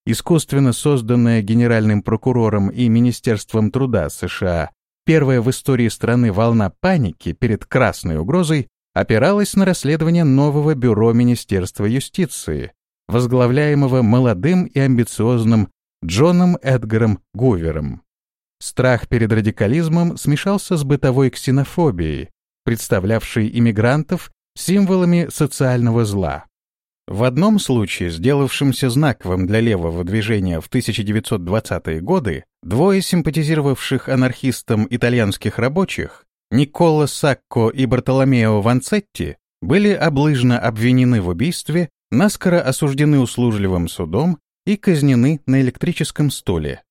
Искусственно созданная Генеральным прокурором и Министерством труда США первая в истории страны волна паники перед красной угрозой опиралась на расследование нового бюро Министерства юстиции, возглавляемого молодым и амбициозным Джоном Эдгаром Гувером. Страх перед радикализмом смешался с бытовой ксенофобией, представлявшей иммигрантов символами социального зла. В одном случае, сделавшемся знаковым для левого движения в 1920-е годы, двое симпатизировавших анархистам итальянских рабочих Никола Сакко и Бартоломео Ванцетти были облыжно обвинены в убийстве, наскоро осуждены услужливым судом и казнены на электрическом стуле.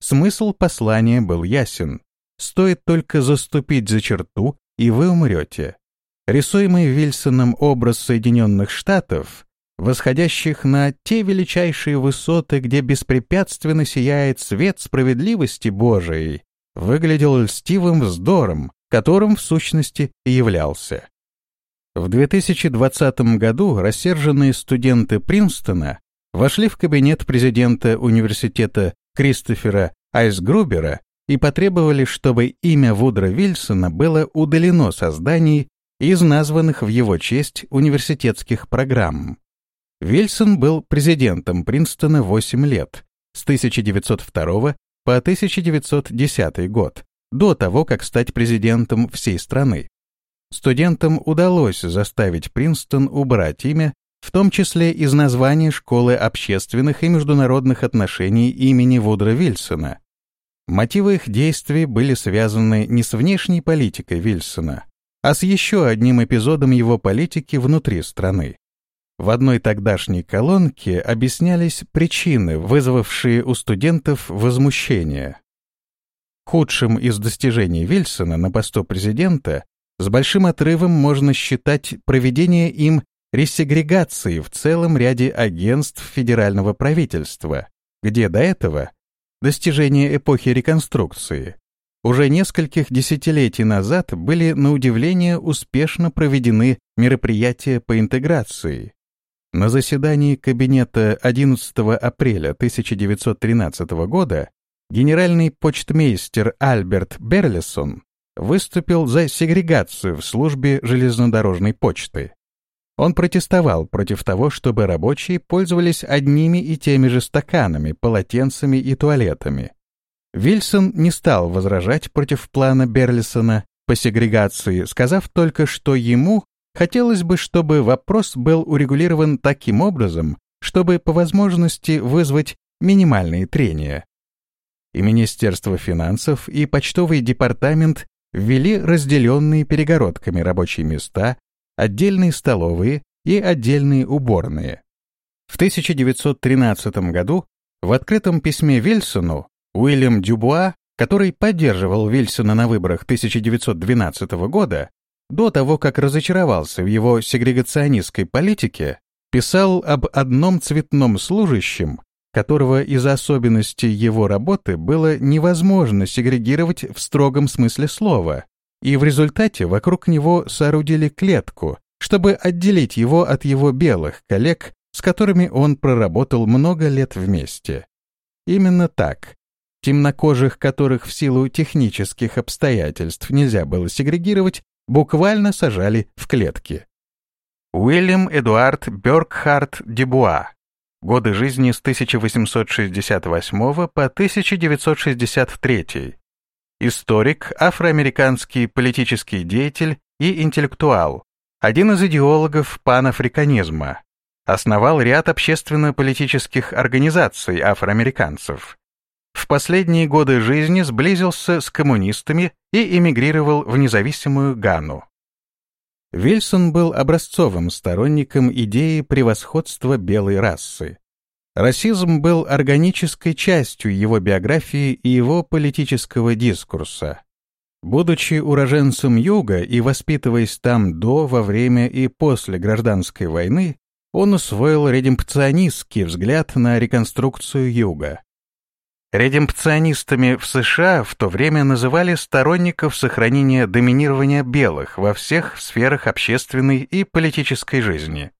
Смысл послания был ясен. Стоит только заступить за черту, и вы умрете. Рисуемый Вильсоном образ Соединенных Штатов, восходящих на те величайшие высоты, где беспрепятственно сияет свет справедливости Божией, выглядел льстивым вздором, которым в сущности и являлся. В 2020 году рассерженные студенты Принстона вошли в кабинет президента университета Кристофера Айсгрубера и потребовали, чтобы имя Вудра Вильсона было удалено со зданий из названных в его честь университетских программ. Вильсон был президентом Принстона 8 лет, с 1902 по 1910 год, до того, как стать президентом всей страны. Студентам удалось заставить Принстон убрать имя, в том числе из названия Школы общественных и международных отношений имени Вудра Вильсона. Мотивы их действий были связаны не с внешней политикой Вильсона, а с еще одним эпизодом его политики внутри страны. В одной тогдашней колонке объяснялись причины, вызвавшие у студентов возмущение. Худшим из достижений Вильсона на посту президента с большим отрывом можно считать проведение им ресегрегации в целом ряде агентств федерального правительства, где до этого достижения эпохи реконструкции уже нескольких десятилетий назад были на удивление успешно проведены мероприятия по интеграции. На заседании Кабинета 11 апреля 1913 года генеральный почтмейстер Альберт Берлисон выступил за сегрегацию в службе железнодорожной почты. Он протестовал против того, чтобы рабочие пользовались одними и теми же стаканами, полотенцами и туалетами. Вильсон не стал возражать против плана Берлисона по сегрегации, сказав только, что ему хотелось бы, чтобы вопрос был урегулирован таким образом, чтобы по возможности вызвать минимальные трения и Министерство финансов, и почтовый департамент ввели разделенные перегородками рабочие места, отдельные столовые и отдельные уборные. В 1913 году в открытом письме Вильсону Уильям Дюбуа, который поддерживал Вильсона на выборах 1912 года, до того, как разочаровался в его сегрегационистской политике, писал об одном цветном служащем, которого из-за особенностей его работы было невозможно сегрегировать в строгом смысле слова, и в результате вокруг него соорудили клетку, чтобы отделить его от его белых коллег, с которыми он проработал много лет вместе. Именно так. Темнокожих, которых в силу технических обстоятельств нельзя было сегрегировать, буквально сажали в клетки. Уильям Эдуард Бёркхарт Дебуа Годы жизни с 1868 по 1963. историк, афроамериканский политический деятель и интеллектуал, один из идеологов панафриканизма, основал ряд общественно-политических организаций афроамериканцев. В последние годы жизни сблизился с коммунистами и эмигрировал в независимую Гану. Вильсон был образцовым сторонником идеи превосходства белой расы. Расизм был органической частью его биографии и его политического дискурса. Будучи уроженцем Юга и воспитываясь там до, во время и после гражданской войны, он усвоил редемпционистский взгляд на реконструкцию Юга. Редемпционистами в США в то время называли сторонников сохранения доминирования белых во всех сферах общественной и политической жизни.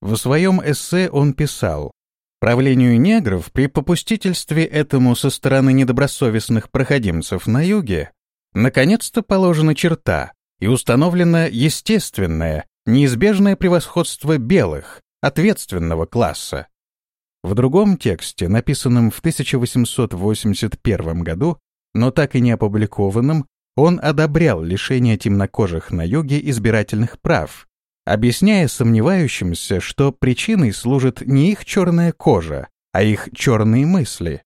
В своем эссе он писал, «Правлению негров при попустительстве этому со стороны недобросовестных проходимцев на юге наконец-то положена черта и установлено естественное, неизбежное превосходство белых, ответственного класса, в другом тексте, написанном в 1881 году, но так и не опубликованном, он одобрял лишение темнокожих на юге избирательных прав, объясняя сомневающимся, что причиной служит не их черная кожа, а их черные мысли.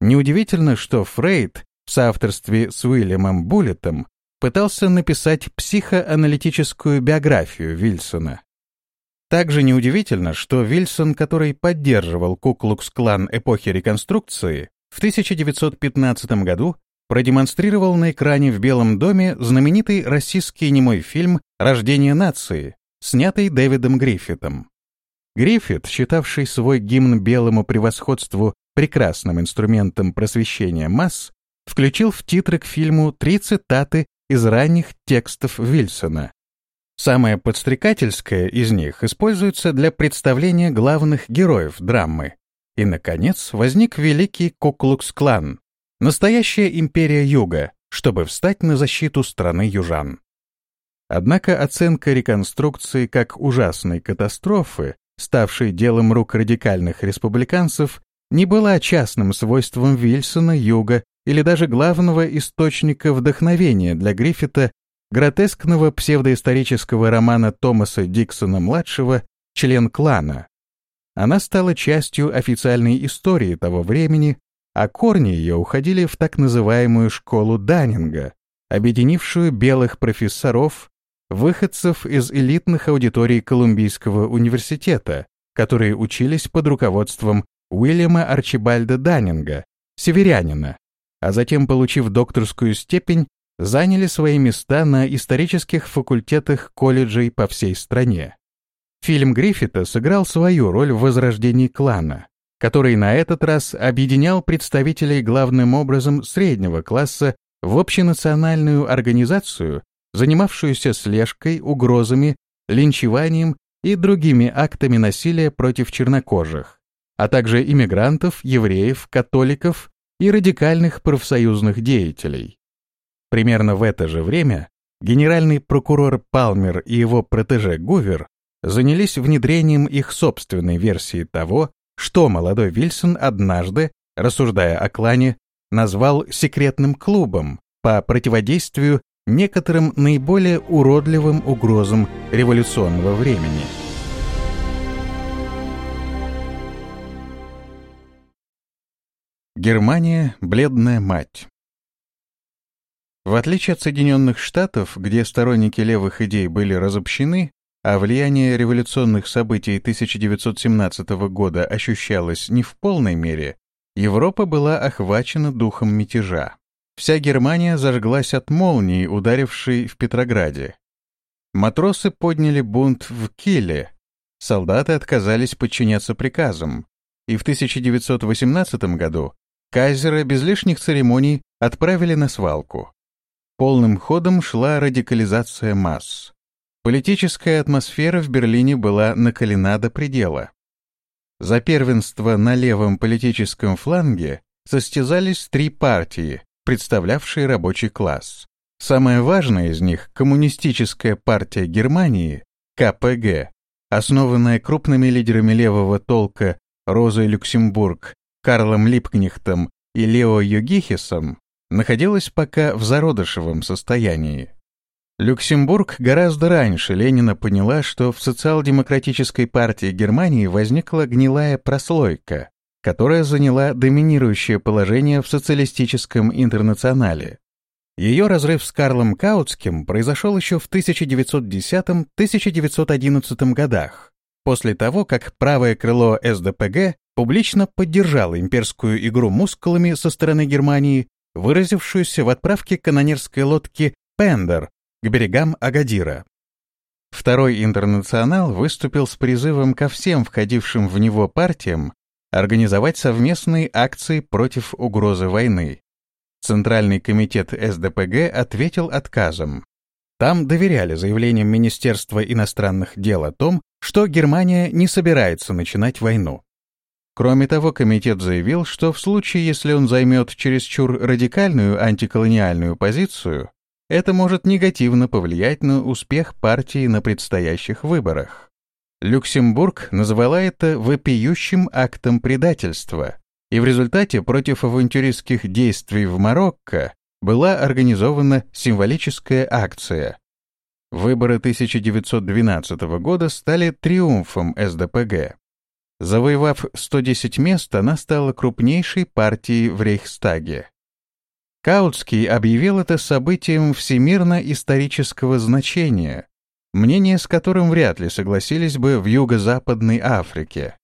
Неудивительно, что Фрейд в соавторстве с Уильямом Буллетом пытался написать психоаналитическую биографию Вильсона. Также неудивительно, что Вильсон, который поддерживал Куклукс-клан эпохи реконструкции, в 1915 году продемонстрировал на экране в Белом доме знаменитый российский немой фильм «Рождение нации», снятый Дэвидом Гриффитом. Гриффит, считавший свой гимн белому превосходству прекрасным инструментом просвещения масс, включил в титры к фильму три цитаты из ранних текстов Вильсона. Самое подстрекательское из них используется для представления главных героев драмы. И, наконец, возник великий Куклукс-клан, настоящая империя Юга, чтобы встать на защиту страны южан. Однако оценка реконструкции как ужасной катастрофы, ставшей делом рук радикальных республиканцев, не была частным свойством Вильсона, Юга или даже главного источника вдохновения для Гриффита гротескного псевдоисторического романа Томаса Диксона-младшего «Член клана». Она стала частью официальной истории того времени, а корни ее уходили в так называемую школу Даннинга, объединившую белых профессоров, выходцев из элитных аудиторий Колумбийского университета, которые учились под руководством Уильяма Арчибальда Даннинга, северянина, а затем, получив докторскую степень, заняли свои места на исторических факультетах колледжей по всей стране. Фильм Гриффита сыграл свою роль в возрождении клана, который на этот раз объединял представителей главным образом среднего класса в общенациональную организацию, занимавшуюся слежкой, угрозами, линчеванием и другими актами насилия против чернокожих, а также иммигрантов, евреев, католиков и радикальных профсоюзных деятелей. Примерно в это же время генеральный прокурор Палмер и его протеже Гувер занялись внедрением их собственной версии того, что молодой Вильсон однажды, рассуждая о клане, назвал секретным клубом по противодействию некоторым наиболее уродливым угрозам революционного времени. Германия – бледная мать. В отличие от Соединенных Штатов, где сторонники левых идей были разобщены, а влияние революционных событий 1917 года ощущалось не в полной мере, Европа была охвачена духом мятежа. Вся Германия зажглась от молнии, ударившей в Петрограде. Матросы подняли бунт в Киле, солдаты отказались подчиняться приказам, и в 1918 году кайзера без лишних церемоний отправили на свалку. Полным ходом шла радикализация масс. Политическая атмосфера в Берлине была накалена до предела. За первенство на левом политическом фланге состязались три партии, представлявшие рабочий класс. Самая важная из них — Коммунистическая партия Германии, КПГ, основанная крупными лидерами левого толка Розой Люксембург, Карлом Липкнехтом и Лео Йогихисом, находилась пока в зародышевом состоянии. Люксембург гораздо раньше Ленина поняла, что в социал-демократической партии Германии возникла гнилая прослойка, которая заняла доминирующее положение в социалистическом интернационале. Ее разрыв с Карлом Каутским произошел еще в 1910-1911 годах, после того, как правое крыло СДПГ публично поддержало имперскую игру мускулами со стороны Германии, выразившуюся в отправке канонерской лодки «Пендер» к берегам Агадира. Второй интернационал выступил с призывом ко всем входившим в него партиям организовать совместные акции против угрозы войны. Центральный комитет СДПГ ответил отказом. Там доверяли заявлениям Министерства иностранных дел о том, что Германия не собирается начинать войну. Кроме того, комитет заявил, что в случае, если он займет чересчур радикальную антиколониальную позицию, это может негативно повлиять на успех партии на предстоящих выборах. Люксембург назвала это вопиющим актом предательства, и в результате против авантюристских действий в Марокко была организована символическая акция. Выборы 1912 года стали триумфом СДПГ. Завоевав 110 мест, она стала крупнейшей партией в Рейхстаге. Каутский объявил это событием всемирно-исторического значения, мнение с которым вряд ли согласились бы в Юго-Западной Африке.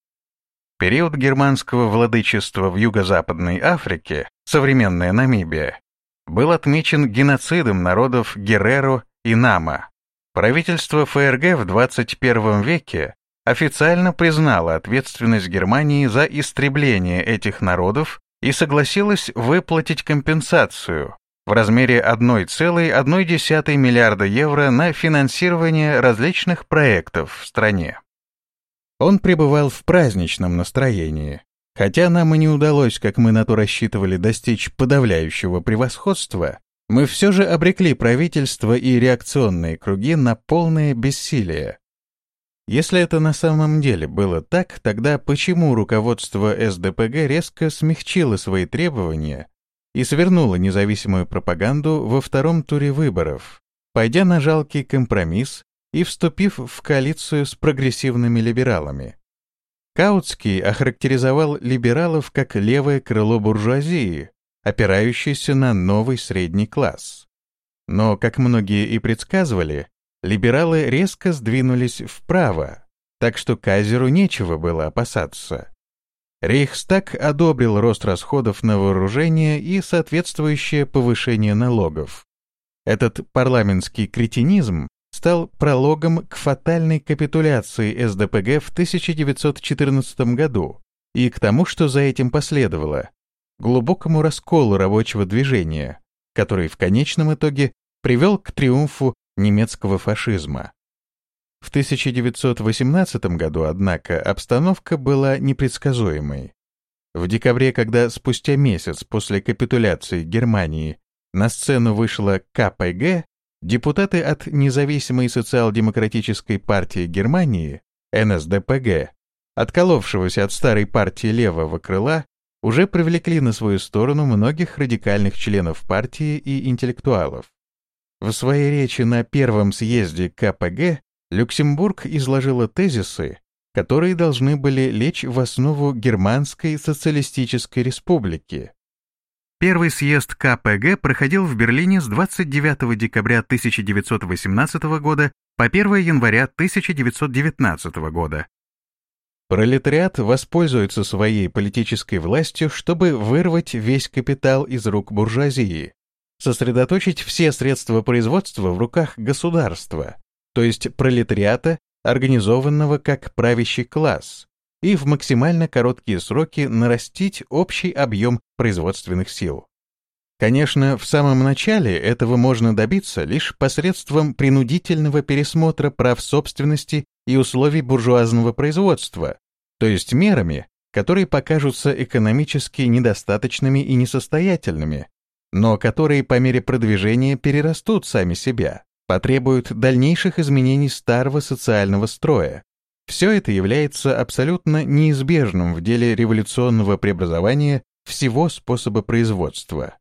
Период германского владычества в Юго-Западной Африке, современная Намибия, был отмечен геноцидом народов Герреро и Нама. Правительство ФРГ в 21 веке официально признало ответственность Германии за истребление этих народов и согласилось выплатить компенсацию в размере 1,1 миллиарда евро на финансирование различных проектов в стране. Он пребывал в праздничном настроении, хотя нам и не удалось, как мы на то рассчитывали, достичь подавляющего превосходства, мы все же обрекли правительство и реакционные круги на полное бессилие. Если это на самом деле было так, тогда почему руководство СДПГ резко смягчило свои требования и свернуло независимую пропаганду во втором туре выборов, пойдя на жалкий компромисс и вступив в коалицию с прогрессивными либералами? Каутский охарактеризовал либералов как левое крыло буржуазии, опирающееся на новый средний класс. Но, как многие и предсказывали, либералы резко сдвинулись вправо, так что Кайзеру нечего было опасаться. Рейхстаг одобрил рост расходов на вооружение и соответствующее повышение налогов. Этот парламентский кретинизм стал прологом к фатальной капитуляции СДПГ в 1914 году и к тому, что за этим последовало, глубокому расколу рабочего движения, который в конечном итоге привел к триумфу немецкого фашизма. В 1918 году, однако, обстановка была непредсказуемой. В декабре, когда спустя месяц после капитуляции Германии на сцену вышла КПГ, депутаты от Независимой социал-демократической партии Германии, НСДПГ, отколовшегося от старой партии левого крыла, уже привлекли на свою сторону многих радикальных членов партии и интеллектуалов. В своей речи на первом съезде КПГ Люксембург изложила тезисы, которые должны были лечь в основу Германской социалистической республики. Первый съезд КПГ проходил в Берлине с 29 декабря 1918 года по 1 января 1919 года. Пролетариат воспользуется своей политической властью, чтобы вырвать весь капитал из рук буржуазии, сосредоточить все средства производства в руках государства, то есть пролетариата, организованного как правящий класс, и в максимально короткие сроки нарастить общий объем производственных сил. Конечно, в самом начале этого можно добиться лишь посредством принудительного пересмотра прав собственности и условий буржуазного производства, то есть мерами, которые покажутся экономически недостаточными и несостоятельными, но которые по мере продвижения перерастут сами себя, потребуют дальнейших изменений старого социального строя. Все это является абсолютно неизбежным в деле революционного преобразования всего способа производства.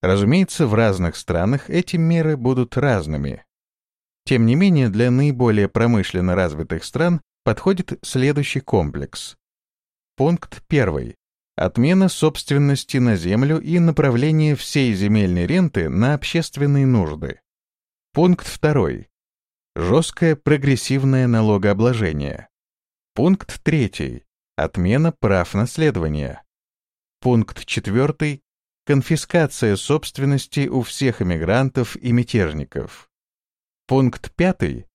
Разумеется, в разных странах эти меры будут разными. Тем не менее, для наиболее промышленно развитых стран подходит следующий комплекс. Пункт 1. Отмена собственности на землю и направление всей земельной ренты на общественные нужды. Пункт 2. Жесткое прогрессивное налогообложение. Пункт 3. Отмена прав наследования. Пункт 4. Конфискация собственности у всех иммигрантов и мятежников. Пункт 5.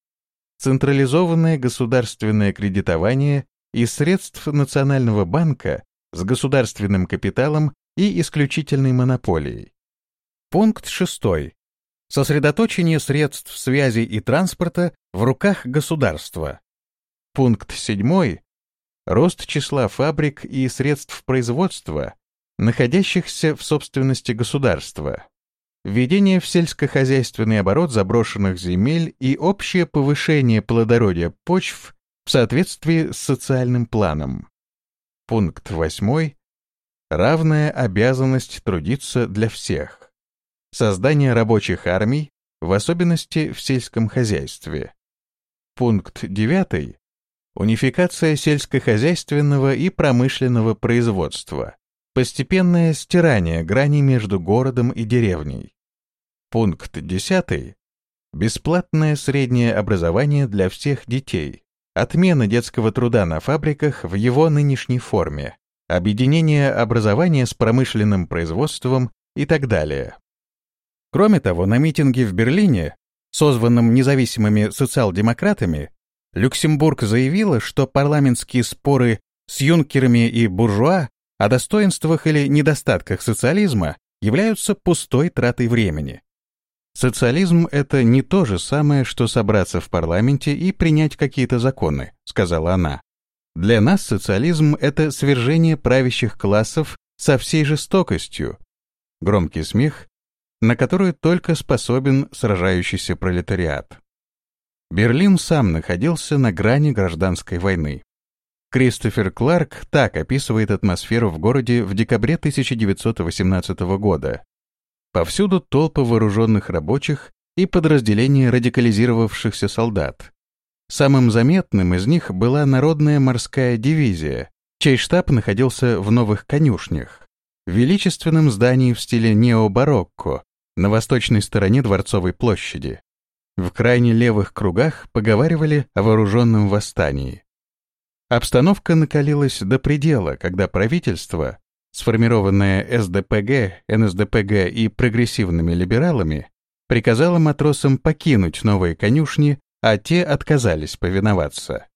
Централизованное государственное кредитование из средств Национального банка с государственным капиталом и исключительной монополией. Пункт 6. Сосредоточение средств связи и транспорта в руках государства. Пункт 7. Рост числа фабрик и средств производства, находящихся в собственности государства, введение в сельскохозяйственный оборот заброшенных земель и общее повышение плодородия почв в соответствии с социальным планом. Пункт 8. Равная обязанность трудиться для всех. Создание рабочих армий, в особенности в сельском хозяйстве. Пункт 9. Унификация сельскохозяйственного и промышленного производства. Постепенное стирание граней между городом и деревней. Пункт 10. Бесплатное среднее образование для всех детей. Отмена детского труда на фабриках в его нынешней форме. Объединение образования с промышленным производством и так далее. Кроме того, на митинге в Берлине, созванном независимыми социал-демократами, Люксембург заявила, что парламентские споры с юнкерами и буржуа о достоинствах или недостатках социализма являются пустой тратой времени. «Социализм — это не то же самое, что собраться в парламенте и принять какие-то законы», — сказала она. «Для нас социализм — это свержение правящих классов со всей жестокостью». Громкий смех, на который только способен сражающийся пролетариат. Берлин сам находился на грани гражданской войны. Кристофер Кларк так описывает атмосферу в городе в декабре 1918 года. Повсюду толпы вооруженных рабочих и подразделения радикализировавшихся солдат. Самым заметным из них была Народная морская дивизия, чей штаб находился в новых конюшнях, величественном здании в стиле необарокко на восточной стороне Дворцовой площади. В крайне левых кругах поговаривали о вооруженном восстании. Обстановка накалилась до предела, когда правительство, сформированное СДПГ, НСДПГ и прогрессивными либералами, приказало матросам покинуть новые конюшни, а те отказались повиноваться.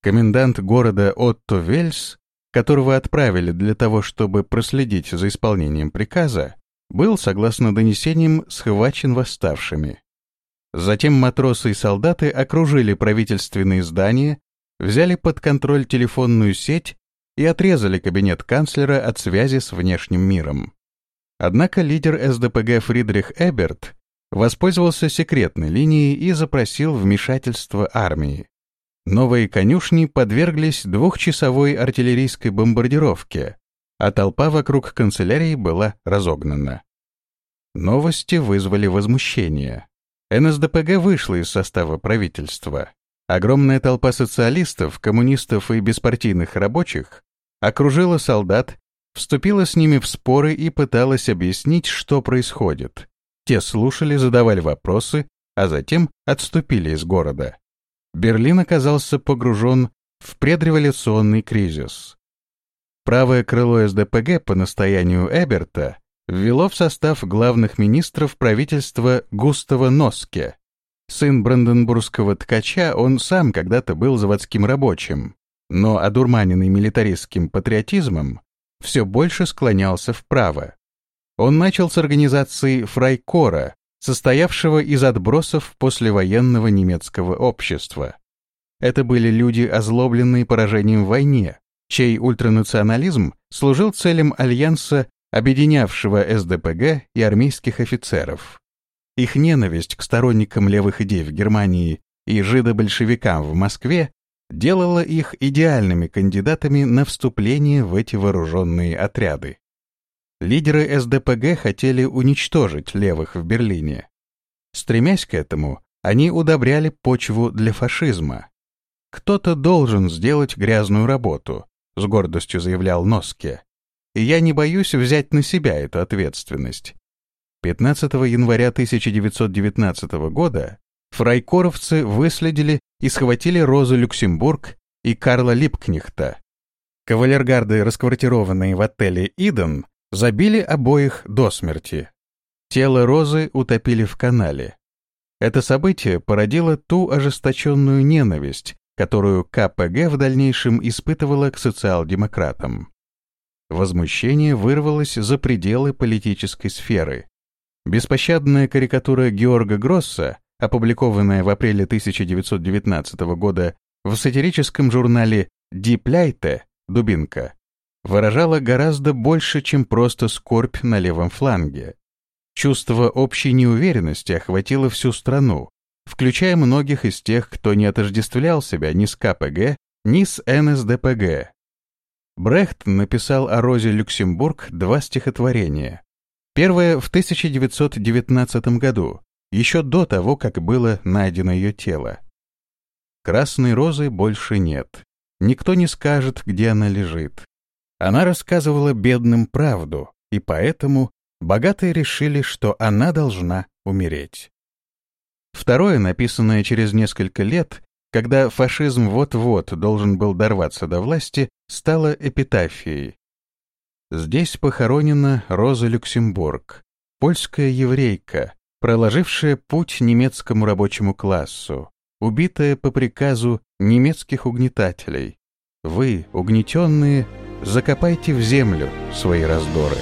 Комендант города Отто Вельс, которого отправили для того, чтобы проследить за исполнением приказа, был, согласно донесениям, схвачен восставшими. Затем матросы и солдаты окружили правительственные здания взяли под контроль телефонную сеть и отрезали кабинет канцлера от связи с внешним миром. Однако лидер СДПГ Фридрих Эберт воспользовался секретной линией и запросил вмешательство армии. Новые конюшни подверглись двухчасовой артиллерийской бомбардировке, а толпа вокруг канцелярии была разогнана. Новости вызвали возмущение. НСДПГ вышла из состава правительства. Огромная толпа социалистов, коммунистов и беспартийных рабочих окружила солдат, вступила с ними в споры и пыталась объяснить, что происходит. Те слушали, задавали вопросы, а затем отступили из города. Берлин оказался погружен в предреволюционный кризис. Правое крыло СДПГ по настоянию Эберта ввело в состав главных министров правительства Густава Носке, Сын бранденбургского ткача, он сам когда-то был заводским рабочим, но одурманенный милитаристским патриотизмом все больше склонялся вправо. Он начал с организации Фрайкора, состоявшего из отбросов послевоенного немецкого общества. Это были люди, озлобленные поражением в войне, чей ультранационализм служил целям альянса, объединявшего СДПГ и армейских офицеров. Их ненависть к сторонникам левых идей в Германии и жидобольшевикам в Москве делала их идеальными кандидатами на вступление в эти вооруженные отряды. лидеры СДПГ хотели уничтожить левых в Берлине. Стремясь к этому, они удобряли почву для фашизма. «Кто-то должен сделать грязную работу», — с гордостью заявлял Носке. «И я не боюсь взять на себя эту ответственность». 15 января 1919 года фрайкоровцы выследили и схватили Розу Люксембург и Карла Липкнихта. Кавалергарды, расквартированные в отеле «Иден», забили обоих до смерти. Тело Розы утопили в канале. Это событие породило ту ожесточенную ненависть, которую КПГ в дальнейшем испытывала к социал-демократам. Возмущение вырвалось за пределы политической сферы. Беспощадная карикатура Георга Гросса, опубликованная в апреле 1919 года в сатирическом журнале «Дипляйте» «Дубинка», выражала гораздо больше, чем просто скорбь на левом фланге. Чувство общей неуверенности охватило всю страну, включая многих из тех, кто не отождествлял себя ни с КПГ, ни с НСДПГ. Брехт написал о Розе Люксембург два стихотворения. Первое в 1919 году, еще до того, как было найдено ее тело. Красной розы больше нет. Никто не скажет, где она лежит. Она рассказывала бедным правду, и поэтому богатые решили, что она должна умереть. Второе, написанное через несколько лет, когда фашизм вот-вот должен был дорваться до власти, стало эпитафией. Здесь похоронена Роза Люксембург, польская еврейка, проложившая путь немецкому рабочему классу, убитая по приказу немецких угнетателей. Вы, угнетенные, закопайте в землю свои раздоры.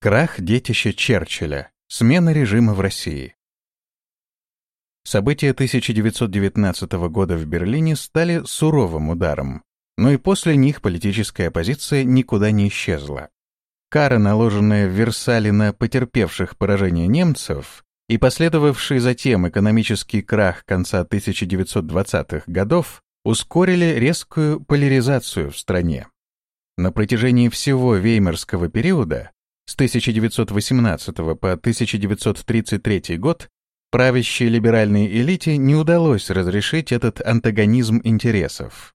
Крах детища Черчилля. Смена режима в России. События 1919 года в Берлине стали суровым ударом, но и после них политическая оппозиция никуда не исчезла. Кара, наложенная в Версале на потерпевших поражение немцев, и последовавший затем экономический крах конца 1920-х годов ускорили резкую поляризацию в стране. На протяжении всего веймарского периода с 1918 по 1933 год правящей либеральной элите не удалось разрешить этот антагонизм интересов.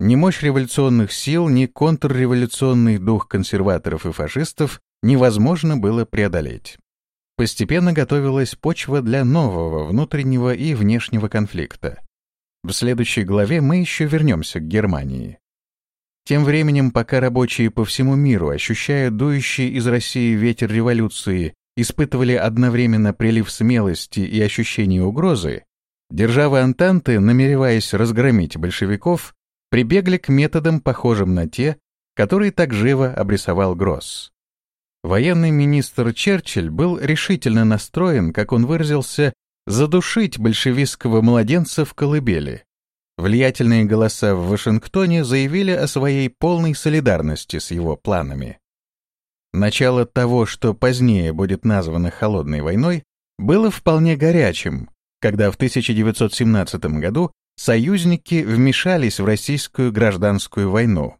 Ни мощь революционных сил, ни контрреволюционный дух консерваторов и фашистов невозможно было преодолеть. Постепенно готовилась почва для нового внутреннего и внешнего конфликта. В следующей главе мы еще вернемся к Германии. Тем временем, пока рабочие по всему миру, ощущая дующий из России ветер революции, испытывали одновременно прилив смелости и ощущение угрозы, державы Антанты, намереваясь разгромить большевиков, прибегли к методам, похожим на те, которые так живо обрисовал Гросс. Военный министр Черчилль был решительно настроен, как он выразился, задушить большевистского младенца в колыбели. Влиятельные голоса в Вашингтоне заявили о своей полной солидарности с его планами. Начало того, что позднее будет названо «холодной войной», было вполне горячим, когда в 1917 году союзники вмешались в российскую гражданскую войну.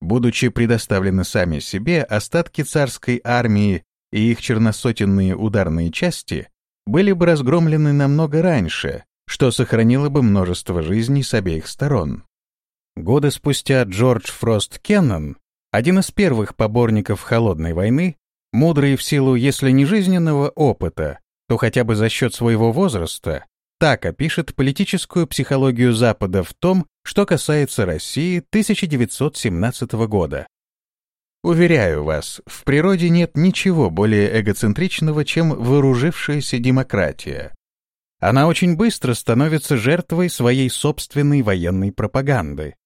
Будучи предоставлены сами себе, остатки царской армии и их черносотенные ударные части были бы разгромлены намного раньше, что сохранило бы множество жизней с обеих сторон. Годы спустя Джордж Фрост Кеннон, один из первых поборников Холодной войны, мудрый в силу, если не жизненного опыта, то хотя бы за счет своего возраста, так опишет политическую психологию Запада в том, что касается России 1917 года. Уверяю вас, в природе нет ничего более эгоцентричного, чем вооружившаяся демократия, она очень быстро становится жертвой своей собственной военной пропаганды.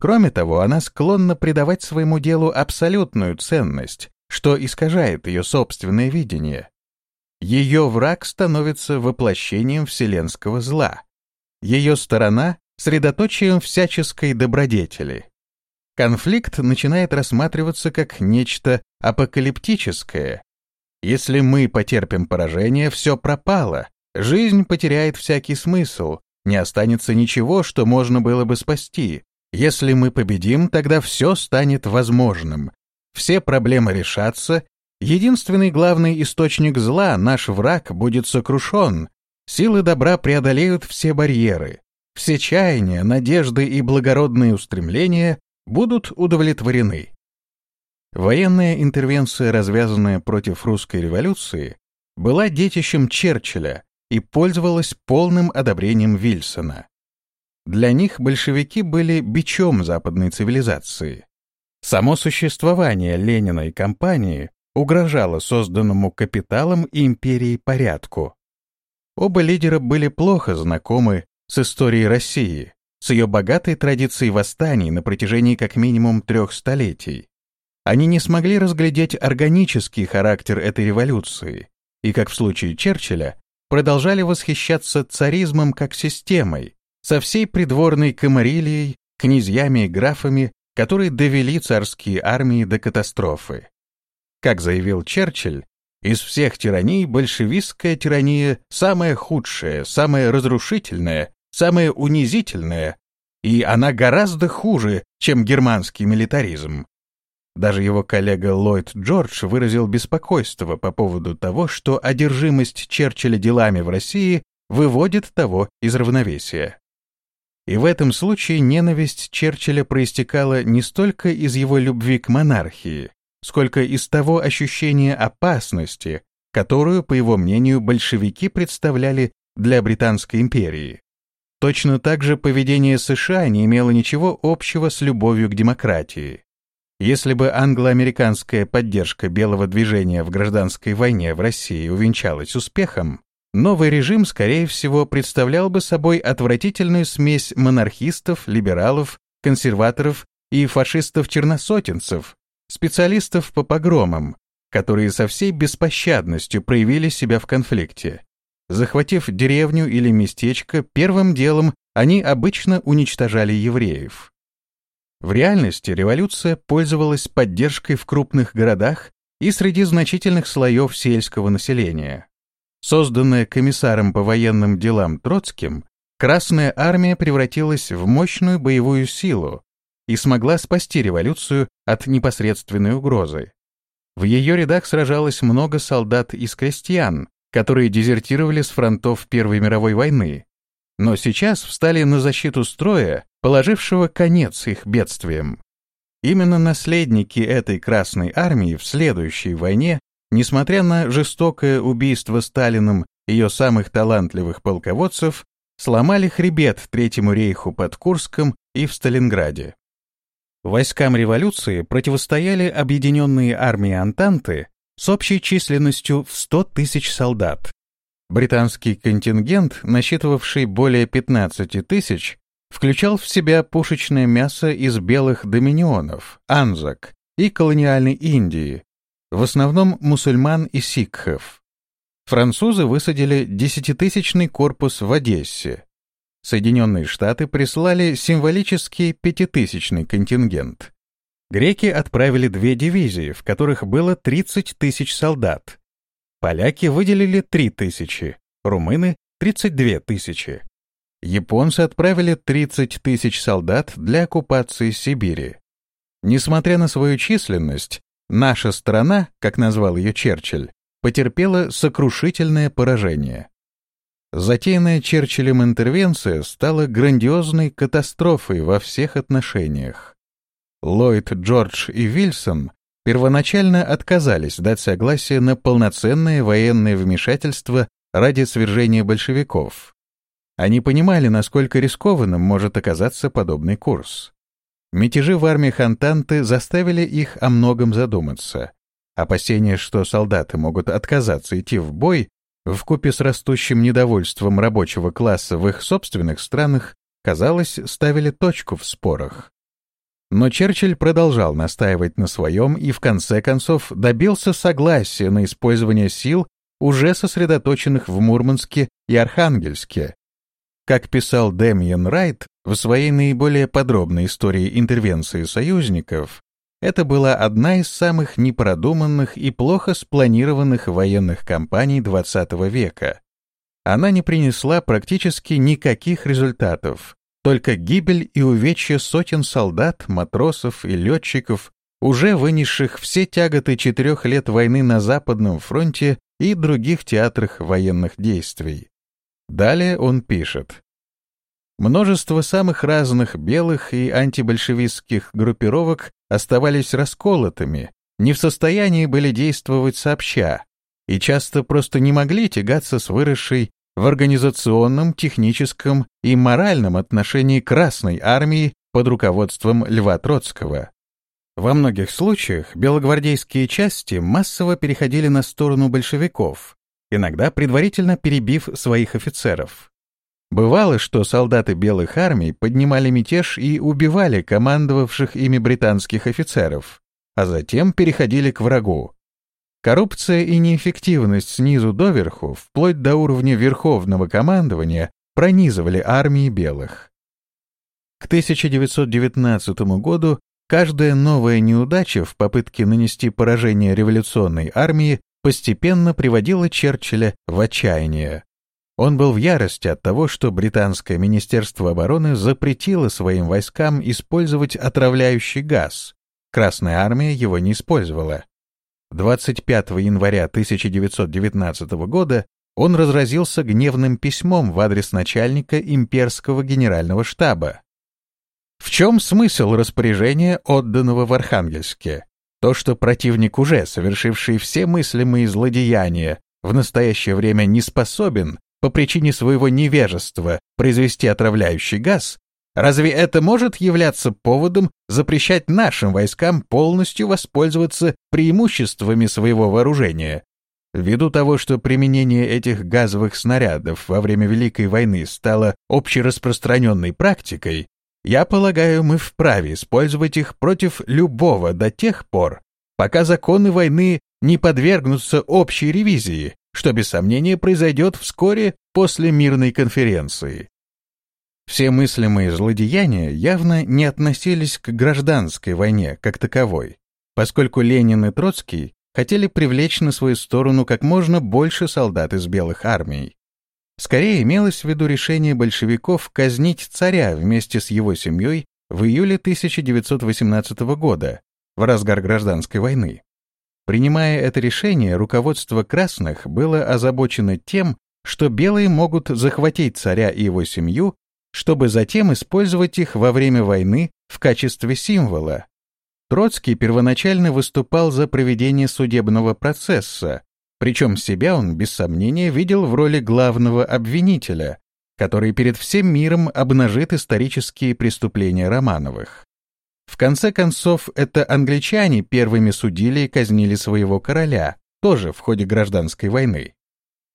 Кроме того, она склонна придавать своему делу абсолютную ценность, что искажает ее собственное видение. Ее враг становится воплощением вселенского зла. Ее сторона — средоточием всяческой добродетели. Конфликт начинает рассматриваться как нечто апокалиптическое. Если мы потерпим поражение, все пропало, Жизнь потеряет всякий смысл, не останется ничего, что можно было бы спасти. Если мы победим, тогда все станет возможным. Все проблемы решатся, единственный главный источник зла, наш враг, будет сокрушен, силы добра преодолеют все барьеры, все чаяния, надежды и благородные устремления будут удовлетворены. Военная интервенция, развязанная против русской революции, была детищем Черчилля и пользовалась полным одобрением Вильсона. Для них большевики были бичом западной цивилизации. Само существование Ленина и компании угрожало созданному капиталом и империей порядку. Оба лидера были плохо знакомы с историей России, с ее богатой традицией восстаний на протяжении как минимум трех столетий. Они не смогли разглядеть органический характер этой революции и, как в случае Черчилля, продолжали восхищаться царизмом как системой, со всей придворной комарилией, князьями и графами, которые довели царские армии до катастрофы. Как заявил Черчилль, из всех тираний большевистская тирания самая худшая, самая разрушительная, самая унизительная, и она гораздо хуже, чем германский милитаризм. Даже его коллега Ллойд Джордж выразил беспокойство по поводу того, что одержимость Черчилля делами в России выводит того из равновесия. И в этом случае ненависть Черчилля проистекала не столько из его любви к монархии, сколько из того ощущения опасности, которую, по его мнению, большевики представляли для Британской империи. Точно так же поведение США не имело ничего общего с любовью к демократии. Если бы англо-американская поддержка белого движения в гражданской войне в России увенчалась успехом, новый режим, скорее всего, представлял бы собой отвратительную смесь монархистов, либералов, консерваторов и фашистов-черносотенцев, специалистов по погромам, которые со всей беспощадностью проявили себя в конфликте. Захватив деревню или местечко, первым делом они обычно уничтожали евреев. В реальности революция пользовалась поддержкой в крупных городах и среди значительных слоев сельского населения. Созданная комиссаром по военным делам Троцким, Красная армия превратилась в мощную боевую силу и смогла спасти революцию от непосредственной угрозы. В ее рядах сражалось много солдат из крестьян, которые дезертировали с фронтов Первой мировой войны, но сейчас встали на защиту строя, положившего конец их бедствиям. Именно наследники этой Красной армии в следующей войне Несмотря на жестокое убийство Сталиным ее самых талантливых полководцев, сломали хребет Третьему рейху под Курском и в Сталинграде. Войскам революции противостояли объединенные армии Антанты с общей численностью в 100 тысяч солдат. Британский контингент, насчитывавший более 15 тысяч, включал в себя пушечное мясо из белых доминионов, анзак и колониальной Индии, в основном мусульман и сикхов. Французы высадили десятитысячный корпус в Одессе. Соединенные Штаты прислали символический пятитысячный контингент. Греки отправили две дивизии, в которых было 30 тысяч солдат. Поляки выделили 3 тысячи, румыны — 32 тысячи. Японцы отправили 30 тысяч солдат для оккупации Сибири. Несмотря на свою численность, Наша страна, как назвал ее Черчилль, потерпела сокрушительное поражение. Затеянная Черчиллем интервенция стала грандиозной катастрофой во всех отношениях. Ллойд, Джордж и Вильсон первоначально отказались дать согласие на полноценное военное вмешательство ради свержения большевиков. Они понимали, насколько рискованным может оказаться подобный курс. Мятежи в армии Хантанты заставили их о многом задуматься. Опасения, что солдаты могут отказаться идти в бой, вкупе с растущим недовольством рабочего класса в их собственных странах, казалось, ставили точку в спорах. Но Черчилль продолжал настаивать на своем и в конце концов добился согласия на использование сил, уже сосредоточенных в Мурманске и Архангельске. Как писал Дэмиен Райт, в своей наиболее подробной истории интервенции союзников это была одна из самых непродуманных и плохо спланированных военных кампаний XX века. Она не принесла практически никаких результатов, только гибель и увечья сотен солдат, матросов и летчиков, уже вынесших все тяготы четырех лет войны на Западном фронте и других театрах военных действий. Далее он пишет. Множество самых разных белых и антибольшевистских группировок оставались расколотыми, не в состоянии были действовать сообща и часто просто не могли тягаться с выросшей в организационном, техническом и моральном отношении Красной армии под руководством Льва Троцкого. Во многих случаях белогвардейские части массово переходили на сторону большевиков, иногда предварительно перебив своих офицеров. Бывало, что солдаты белых армий поднимали мятеж и убивали командовавших ими британских офицеров, а затем переходили к врагу. Коррупция и неэффективность снизу доверху, вплоть до уровня верховного командования, пронизывали армии белых. К 1919 году Каждая новая неудача в попытке нанести поражение революционной армии постепенно приводила Черчилля в отчаяние. Он был в ярости от того, что британское министерство обороны запретило своим войскам использовать отравляющий газ. Красная армия его не использовала. 25 января 1919 года он разразился гневным письмом в адрес начальника имперского генерального штаба. В чем смысл распоряжения, отданного в Архангельске? То, что противник, уже совершивший все мыслимые злодеяния, в настоящее время не способен, по причине своего невежества, произвести отравляющий газ, разве это может являться поводом запрещать нашим войскам полностью воспользоваться преимуществами своего вооружения? Ввиду того, что применение этих газовых снарядов во время Великой войны стало общераспространенной практикой, я полагаю, мы вправе использовать их против любого до тех пор, пока законы войны не подвергнутся общей ревизии, что без сомнения произойдет вскоре после мирной конференции. Все мыслимые злодеяния явно не относились к гражданской войне как таковой, поскольку Ленин и Троцкий хотели привлечь на свою сторону как можно больше солдат из белых армий. Скорее имелось в виду решение большевиков казнить царя вместе с его семьей в июле 1918 года, в разгар гражданской войны. Принимая это решение, руководство красных было озабочено тем, что белые могут захватить царя и его семью, чтобы затем использовать их во время войны в качестве символа. Троцкий первоначально выступал за проведение судебного процесса, причем себя он, без сомнения, видел в роли главного обвинителя, который перед всем миром обнажит исторические преступления Романовых. В конце концов, это англичане первыми судили и казнили своего короля, тоже в ходе гражданской войны.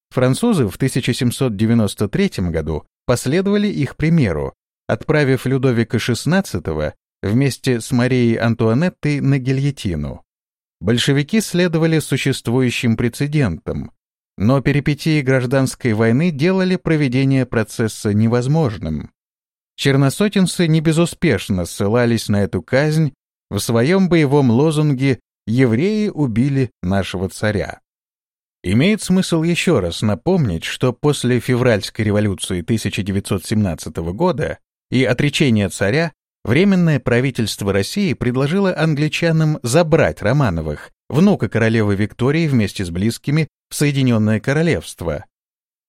Французы в 1793 году последовали их примеру, отправив Людовика XVI вместе с Марией Антуанеттой на гильотину. Большевики следовали существующим прецедентам, но перипетии гражданской войны делали проведение процесса невозможным. Черносотенцы не безуспешно ссылались на эту казнь в своем боевом лозунге «Евреи убили нашего царя». Имеет смысл еще раз напомнить, что после февральской революции 1917 года и отречения царя Временное правительство России предложило англичанам забрать Романовых, внука королевы Виктории вместе с близкими, в Соединенное Королевство.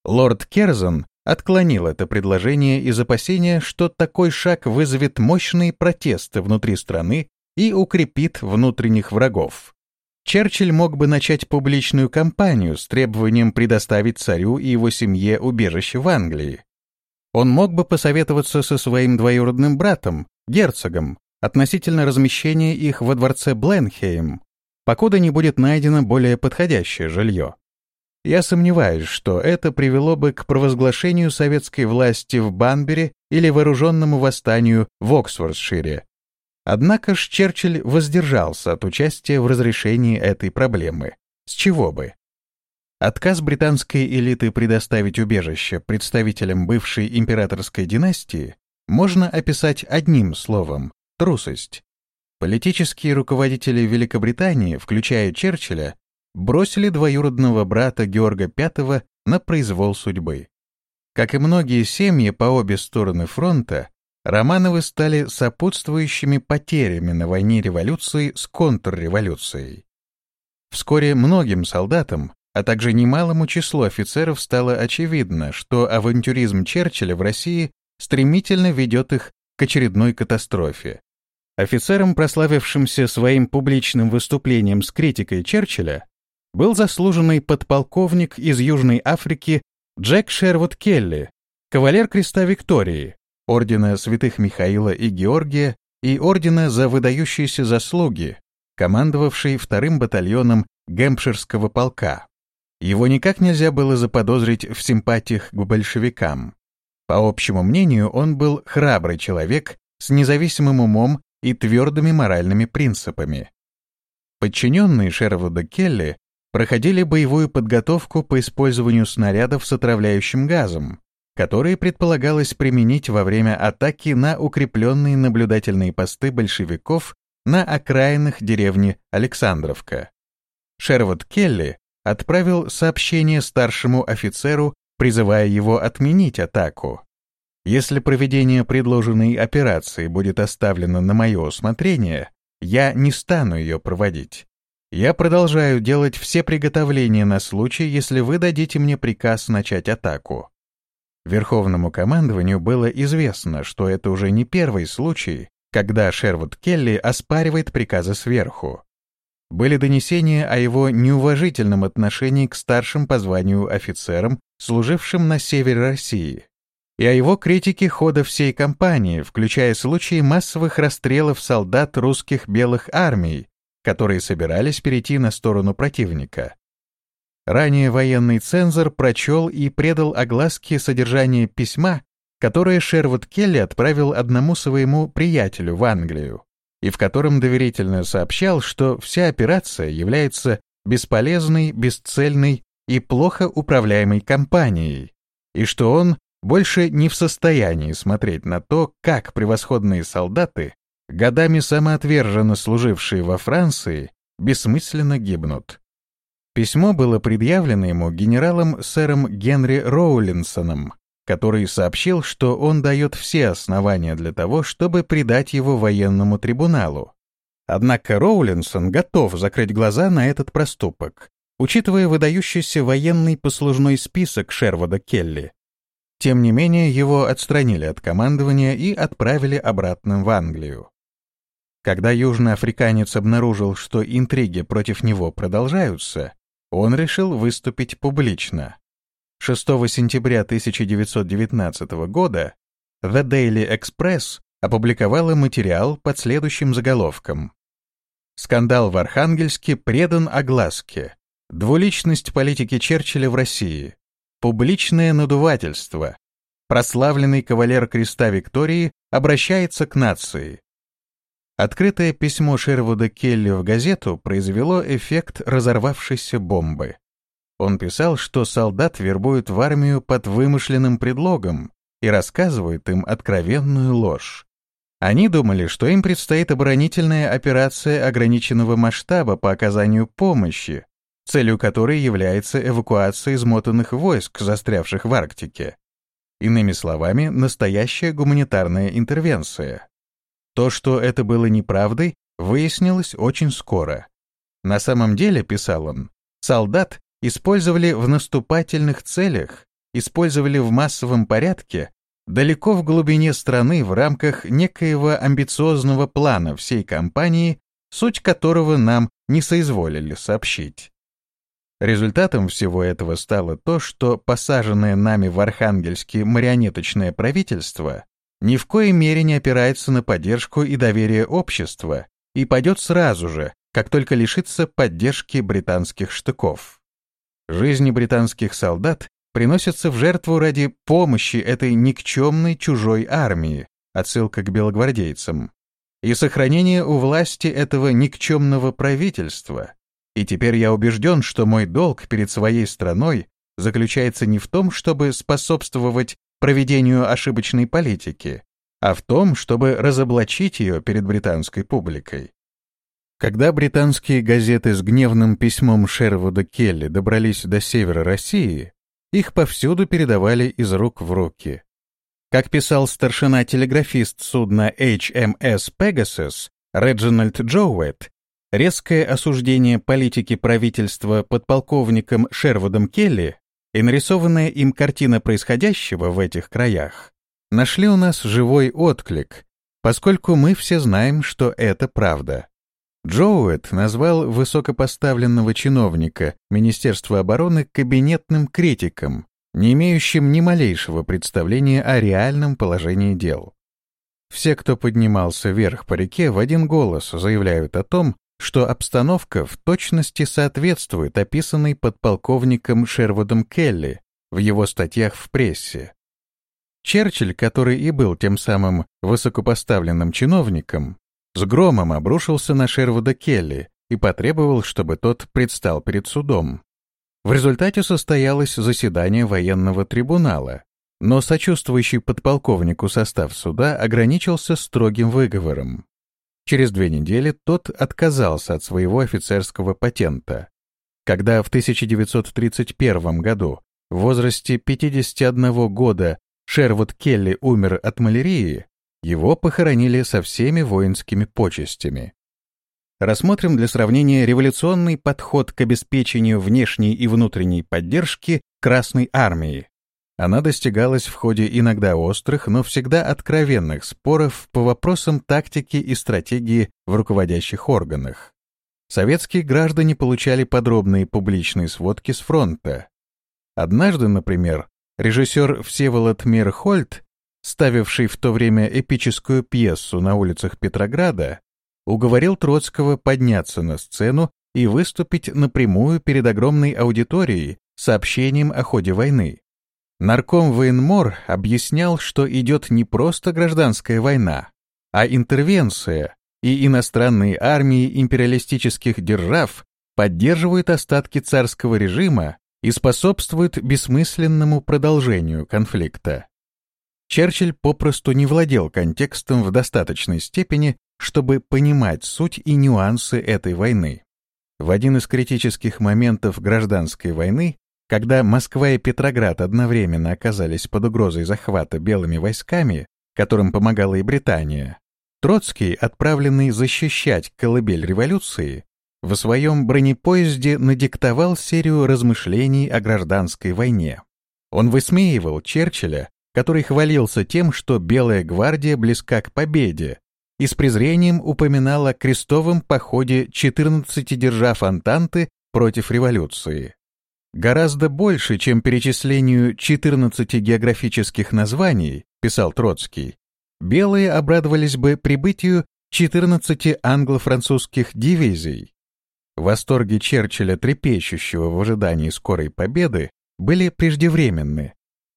Лорд Керзон отклонил это предложение из опасения, что такой шаг вызовет мощные протесты внутри страны и укрепит внутренних врагов. Черчилль мог бы начать публичную кампанию с требованием предоставить царю и его семье убежище в Англии. Он мог бы посоветоваться со своим двоюродным братом, герцогом, относительно размещения их во дворце Бленхейм, покуда не будет найдено более подходящее жилье. Я сомневаюсь, что это привело бы к провозглашению советской власти в Банбере или вооруженному восстанию в Оксфордшире. Однако ж Черчилль воздержался от участия в разрешении этой проблемы. С чего бы? Отказ британской элиты предоставить убежище представителям бывшей императорской династии можно описать одним словом — трусость. Политические руководители Великобритании, включая Черчилля, бросили двоюродного брата Георга V на произвол судьбы. Как и многие семьи по обе стороны фронта, Романовы стали сопутствующими потерями на войне революции с контрреволюцией. Вскоре многим солдатам, а также немалому числу офицеров стало очевидно, что авантюризм Черчилля в России стремительно ведет их к очередной катастрофе. Офицером, прославившимся своим публичным выступлением с критикой Черчилля, был заслуженный подполковник из Южной Африки Джек Шервуд Келли, кавалер Креста Виктории, ордена святых Михаила и Георгия и ордена за выдающиеся заслуги, командовавший вторым батальоном Гэмпширского полка. Его никак нельзя было заподозрить в симпатиях к большевикам. По общему мнению, он был храбрый человек с независимым умом и твердыми моральными принципами. Подчиненные Шервуда Келли проходили боевую подготовку по использованию снарядов с отравляющим газом, которые предполагалось применить во время атаки на укрепленные наблюдательные посты большевиков на окраинах деревни Александровка. Шервуд Келли отправил сообщение старшему офицеру, призывая его отменить атаку. Если проведение предложенной операции будет оставлено на мое усмотрение, я не стану ее проводить. Я продолжаю делать все приготовления на случай, если вы дадите мне приказ начать атаку. Верховному командованию было известно, что это уже не первый случай, когда Шервуд Келли оспаривает приказы сверху. Были донесения о его неуважительном отношении к старшим по званию офицерам, служившим на севере России, и о его критике хода всей кампании, включая случаи массовых расстрелов солдат русских белых армий, которые собирались перейти на сторону противника. Ранее военный цензор прочел и предал огласке содержание письма, которое Шервуд Келли отправил одному своему приятелю в Англию, и в котором доверительно сообщал, что вся операция является бесполезной, бесцельной и плохо управляемой кампанией, и что он больше не в состоянии смотреть на то, как превосходные солдаты, годами самоотверженно служившие во Франции, бессмысленно гибнут. Письмо было предъявлено ему генералом сэром Генри Роулинсоном, который сообщил, что он дает все основания для того, чтобы предать его военному трибуналу. Однако Роулинсон готов закрыть глаза на этот проступок, учитывая выдающийся военный послужной список Шервода Келли. Тем не менее, его отстранили от командования и отправили обратно в Англию. Когда южноафриканец обнаружил, что интриги против него продолжаются, он решил выступить публично. 6 сентября 1919 года The Daily Express опубликовала материал под следующим заголовком. Скандал в Архангельске предан огласке. Двуличность политики Черчилля в России. Публичное надувательство. Прославленный кавалер Креста Виктории обращается к нации. Открытое письмо Шервуда Келли в газету произвело эффект разорвавшейся бомбы. Он писал, что солдат вербуют в армию под вымышленным предлогом и рассказывают им откровенную ложь. Они думали, что им предстоит оборонительная операция ограниченного масштаба по оказанию помощи, целью которой является эвакуация измотанных войск, застрявших в Арктике. Иными словами, настоящая гуманитарная интервенция. То, что это было неправдой, выяснилось очень скоро. На самом деле, писал он, солдат использовали в наступательных целях, использовали в массовом порядке, далеко в глубине страны в рамках некоего амбициозного плана всей кампании, суть которого нам не соизволили сообщить. Результатом всего этого стало то, что посаженное нами в Архангельске марионеточное правительство ни в коей мере не опирается на поддержку и доверие общества и пойдет сразу же, как только лишится поддержки британских штыков. Жизни британских солдат приносятся в жертву ради помощи этой никчемной чужой армии, отсылка к белогвардейцам, и сохранения у власти этого никчемного правительства. И теперь я убежден, что мой долг перед своей страной заключается не в том, чтобы способствовать проведению ошибочной политики, а в том, чтобы разоблачить ее перед британской публикой. Когда британские газеты с гневным письмом Шервуда Келли добрались до севера России, их повсюду передавали из рук в руки. Как писал старшина-телеграфист судна HMS Pegasus Реджинальд Джоуэт, резкое осуждение политики правительства подполковником Шервудом Келли и нарисованная им картина происходящего в этих краях нашли у нас живой отклик, поскольку мы все знаем, что это правда. Джоуэт назвал высокопоставленного чиновника Министерства обороны кабинетным критиком, не имеющим ни малейшего представления о реальном положении дел. Все, кто поднимался вверх по реке, в один голос заявляют о том, что обстановка в точности соответствует описанной подполковником Шервудом Келли в его статьях в прессе. Черчилль, который и был тем самым высокопоставленным чиновником, с громом обрушился на Шервуда Келли и потребовал, чтобы тот предстал перед судом. В результате состоялось заседание военного трибунала, но сочувствующий подполковнику состав суда ограничился строгим выговором. Через две недели тот отказался от своего офицерского патента. Когда в 1931 году в возрасте 51 года Шервуд Келли умер от малярии, его похоронили со всеми воинскими почестями. Рассмотрим для сравнения революционный подход к обеспечению внешней и внутренней поддержки Красной Армии. Она достигалась в ходе иногда острых, но всегда откровенных споров по вопросам тактики и стратегии в руководящих органах. Советские граждане получали подробные публичные сводки с фронта. Однажды, например, режиссер Всеволод Мирхольд, ставивший в то время эпическую пьесу на улицах Петрограда, уговорил Троцкого подняться на сцену и выступить напрямую перед огромной аудиторией сообщением о ходе войны. Нарком Военмор объяснял, что идет не просто гражданская война, а интервенция, и иностранные армии империалистических держав поддерживают остатки царского режима и способствуют бессмысленному продолжению конфликта. Черчилль попросту не владел контекстом в достаточной степени, чтобы понимать суть и нюансы этой войны. В один из критических моментов гражданской войны, когда Москва и Петроград одновременно оказались под угрозой захвата белыми войсками, которым помогала и Британия, Троцкий, отправленный защищать колыбель революции, в своем бронепоезде надиктовал серию размышлений о гражданской войне. Он высмеивал Черчилля, который хвалился тем, что Белая гвардия близка к победе, и с презрением упоминал о крестовом походе 14 держав Антанты против революции. Гораздо больше, чем перечислению 14 географических названий, писал Троцкий, белые обрадовались бы прибытию 14 англо-французских дивизий. Восторги Черчилля, трепещущего в ожидании скорой победы, были преждевременны,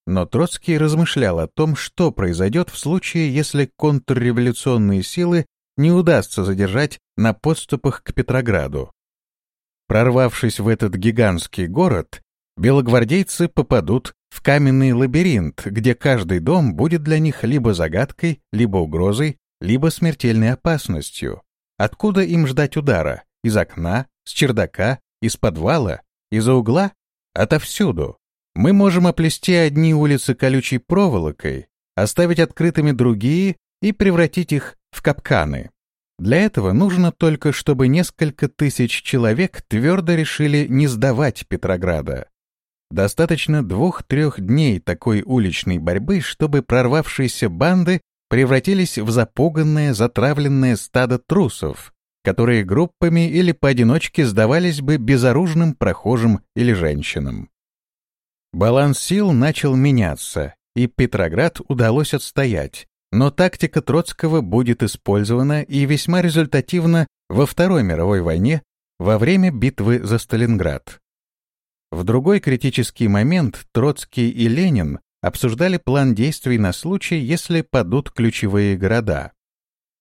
но Троцкий размышлял о том, что произойдет в случае, если контрреволюционные силы не удастся задержать на подступах к Петрограду. Прорвавшись в этот гигантский город, белогвардейцы попадут в каменный лабиринт, где каждый дом будет для них либо загадкой, либо угрозой, либо смертельной опасностью. Откуда им ждать удара? Из окна, с чердака, из подвала, из-за угла? Отовсюду. Мы можем оплести одни улицы колючей проволокой, оставить открытыми другие и превратить их в капканы. Для этого нужно только, чтобы несколько тысяч человек твердо решили не сдавать Петрограда. Достаточно двух-трех дней такой уличной борьбы, чтобы прорвавшиеся банды превратились в запуганное, затравленное стадо трусов, которые группами или поодиночке сдавались бы безоружным прохожим или женщинам. Баланс сил начал меняться, и Петроград удалось отстоять, но тактика Троцкого будет использована и весьма результативно во Второй мировой войне во время битвы за Сталинград. В другой критический момент Троцкий и Ленин обсуждали план действий на случай, если падут ключевые города.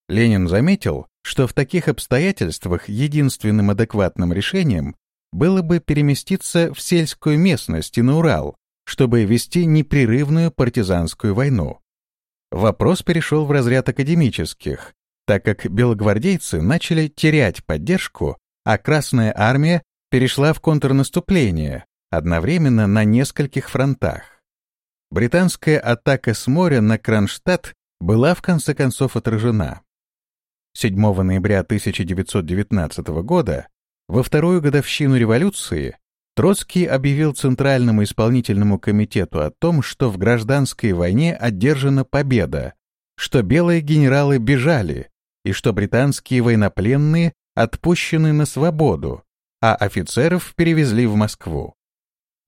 Ленин заметил, что в таких обстоятельствах единственным адекватным решением было бы переместиться в сельскую местность и на Урал, чтобы вести непрерывную партизанскую войну. Вопрос перешел в разряд академических, так как белогвардейцы начали терять поддержку, а Красная армия перешла в контрнаступление, одновременно на нескольких фронтах. британская атака с моря на Кронштадт была в конце концов отражена. 7 ноября 1919 года, во вторую годовщину революции, Троцкий объявил Центральному исполнительному комитету о том, что в гражданской войне одержана победа, что белые генералы бежали и что британские военнопленные отпущены на свободу, а офицеров перевезли в Москву.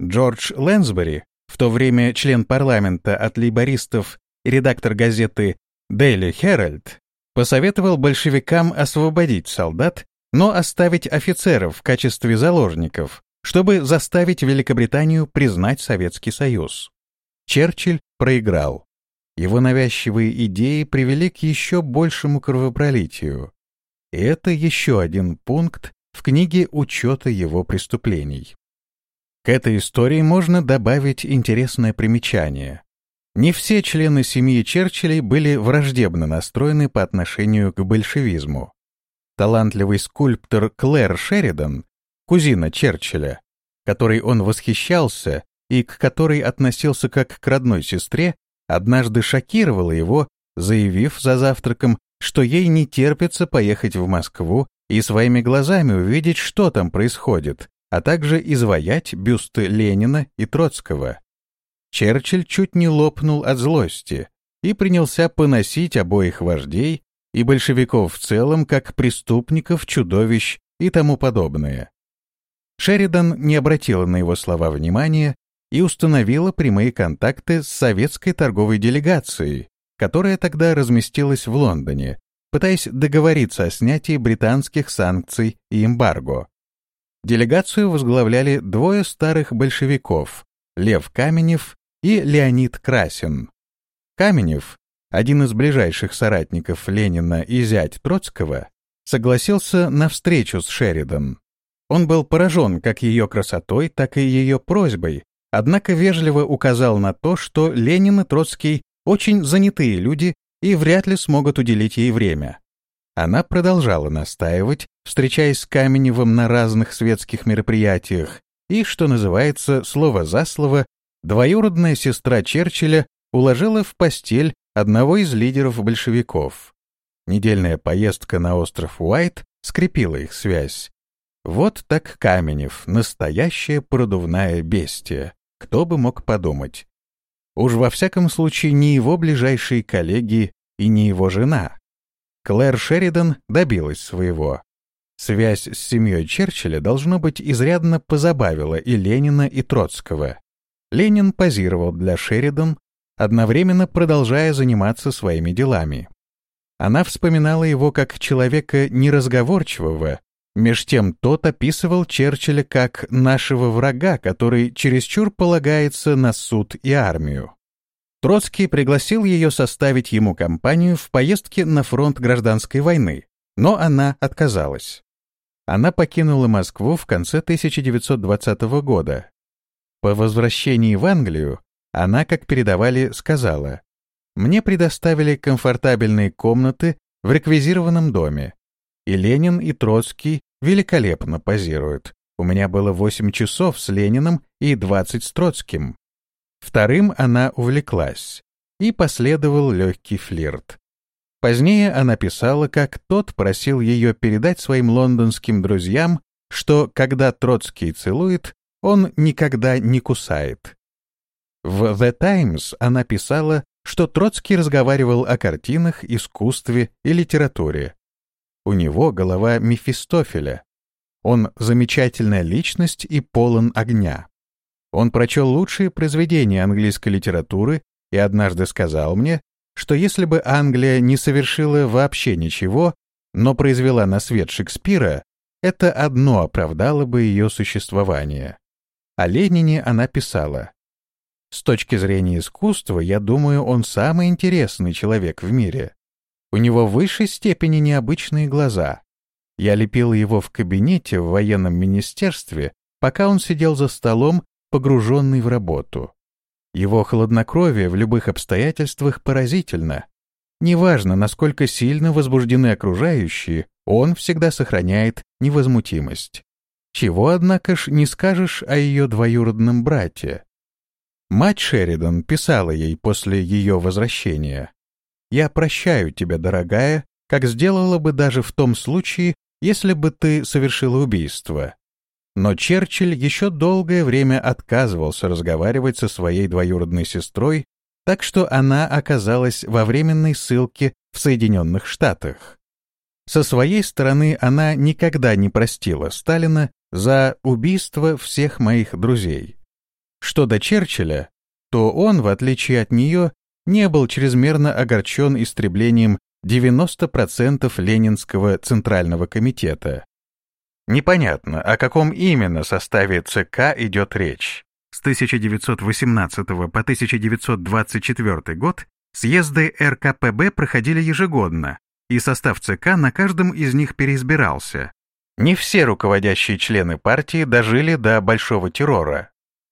Джордж Лэнсбери, в то время член парламента от лейбористов и редактор газеты Daily Herald, посоветовал большевикам освободить солдат, но оставить офицеров в качестве заложников, чтобы заставить Великобританию признать Советский Союз. Черчилль проиграл. Его навязчивые идеи привели к еще большему кровопролитию. И это еще один пункт в книге учета его преступлений. К этой истории можно добавить интересное примечание. Не все члены семьи Черчиллей были враждебно настроены по отношению к большевизму. Талантливый скульптор Клэр Шеридан, кузина Черчилля, которой он восхищался и к которой относился как к родной сестре, однажды шокировала его, заявив за завтраком, что ей не терпится поехать в Москву и своими глазами увидеть, что там происходит, а также изваять бюсты Ленина и Троцкого. Черчилль чуть не лопнул от злости и принялся поносить обоих вождей и большевиков в целом как преступников, чудовищ и тому подобное. Шеридан не обратила на его слова внимания и установила прямые контакты с советской торговой делегацией, которая тогда разместилась в Лондоне, пытаясь договориться о снятии британских санкций и эмбарго. Делегацию возглавляли двое старых большевиков — Лев Каменев и Леонид Красин. Каменев, один из ближайших соратников Ленина и зять Троцкого, согласился на встречу с Шеридан. Он был поражен как ее красотой, так и ее просьбой, однако вежливо указал на то, что Ленин и Троцкий очень занятые люди и вряд ли смогут уделить ей время. Она продолжала настаивать, встречаясь с Каменевым на разных светских мероприятиях, и, что называется, слово за слово, двоюродная сестра Черчилля уложила в постель одного из лидеров большевиков. Недельная поездка на остров Уайт скрепила их связь. Вот так Каменев, настоящая продувная бестия. Кто бы мог подумать. Уж во всяком случае не его ближайшие коллеги и не его жена. Клэр Шеридан добилась своего. Связь с семьей Черчилля, должно быть, изрядно позабавила и Ленина, и Троцкого. Ленин позировал для Шеридан, одновременно продолжая заниматься своими делами. Она вспоминала его как человека неразговорчивого, меж тем тот описывал Черчилля как нашего врага, который чересчур полагается на суд и армию. Троцкий пригласил ее составить ему компанию в поездке на фронт гражданской войны, но она отказалась. Она покинула Москву в конце 1920 года. По возвращении в Англию она, как передавали, сказала, «Мне предоставили комфортабельные комнаты в реквизированном доме. И Ленин, и Троцкий великолепно позируют. У меня было 8 часов с Лениным и 20 с Троцким. Вторым она увлеклась, и последовал легкий флирт. Позднее она писала, как тот просил ее передать своим лондонским друзьям, что, когда Троцкий целует, он никогда не кусает. В The Times она писала, что Троцкий разговаривал о картинах, искусстве и литературе. У него голова Мефистофеля. Он замечательная личность и полон огня. Он прочел лучшие произведения английской литературы и однажды сказал мне, что если бы Англия не совершила вообще ничего, но произвела на свет Шекспира, это одно оправдало бы ее существование. О Ленине она писала. «С точки зрения искусства, я думаю, он самый интересный человек в мире. У него в высшей степени необычные глаза. Я лепил его в кабинете в военном министерстве, пока он сидел за столом погруженный в работу. Его хладнокровие в любых обстоятельствах поразительно. Неважно, насколько сильно возбуждены окружающие, он всегда сохраняет невозмутимость. Чего, однако ж, не скажешь о ее двоюродном брате. Мать Шеридан писала ей после ее возвращения. «Я прощаю тебя, дорогая, как сделала бы даже в том случае, если бы ты совершила убийство». Но Черчилль еще долгое время отказывался разговаривать со своей двоюродной сестрой, так что она оказалась во временной ссылке в Соединенных Штатах. Со своей стороны она никогда не простила Сталина за убийство всех моих друзей. Что до Черчилля, то он, в отличие от нее, не был чрезмерно огорчен истреблением 90% Ленинского Центрального комитета. Непонятно, о каком именно составе ЦК идет речь. С 1918 по 1924 год съезды РКПБ проходили ежегодно, и состав ЦК на каждом из них переизбирался. Не все руководящие члены партии дожили до большого террора.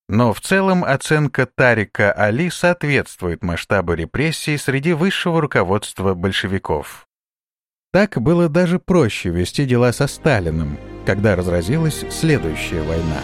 Но в целом оценка Тарика Али соответствует масштабу репрессий среди высшего руководства большевиков. Так было даже проще вести дела со Сталиным, когда разразилась следующая война.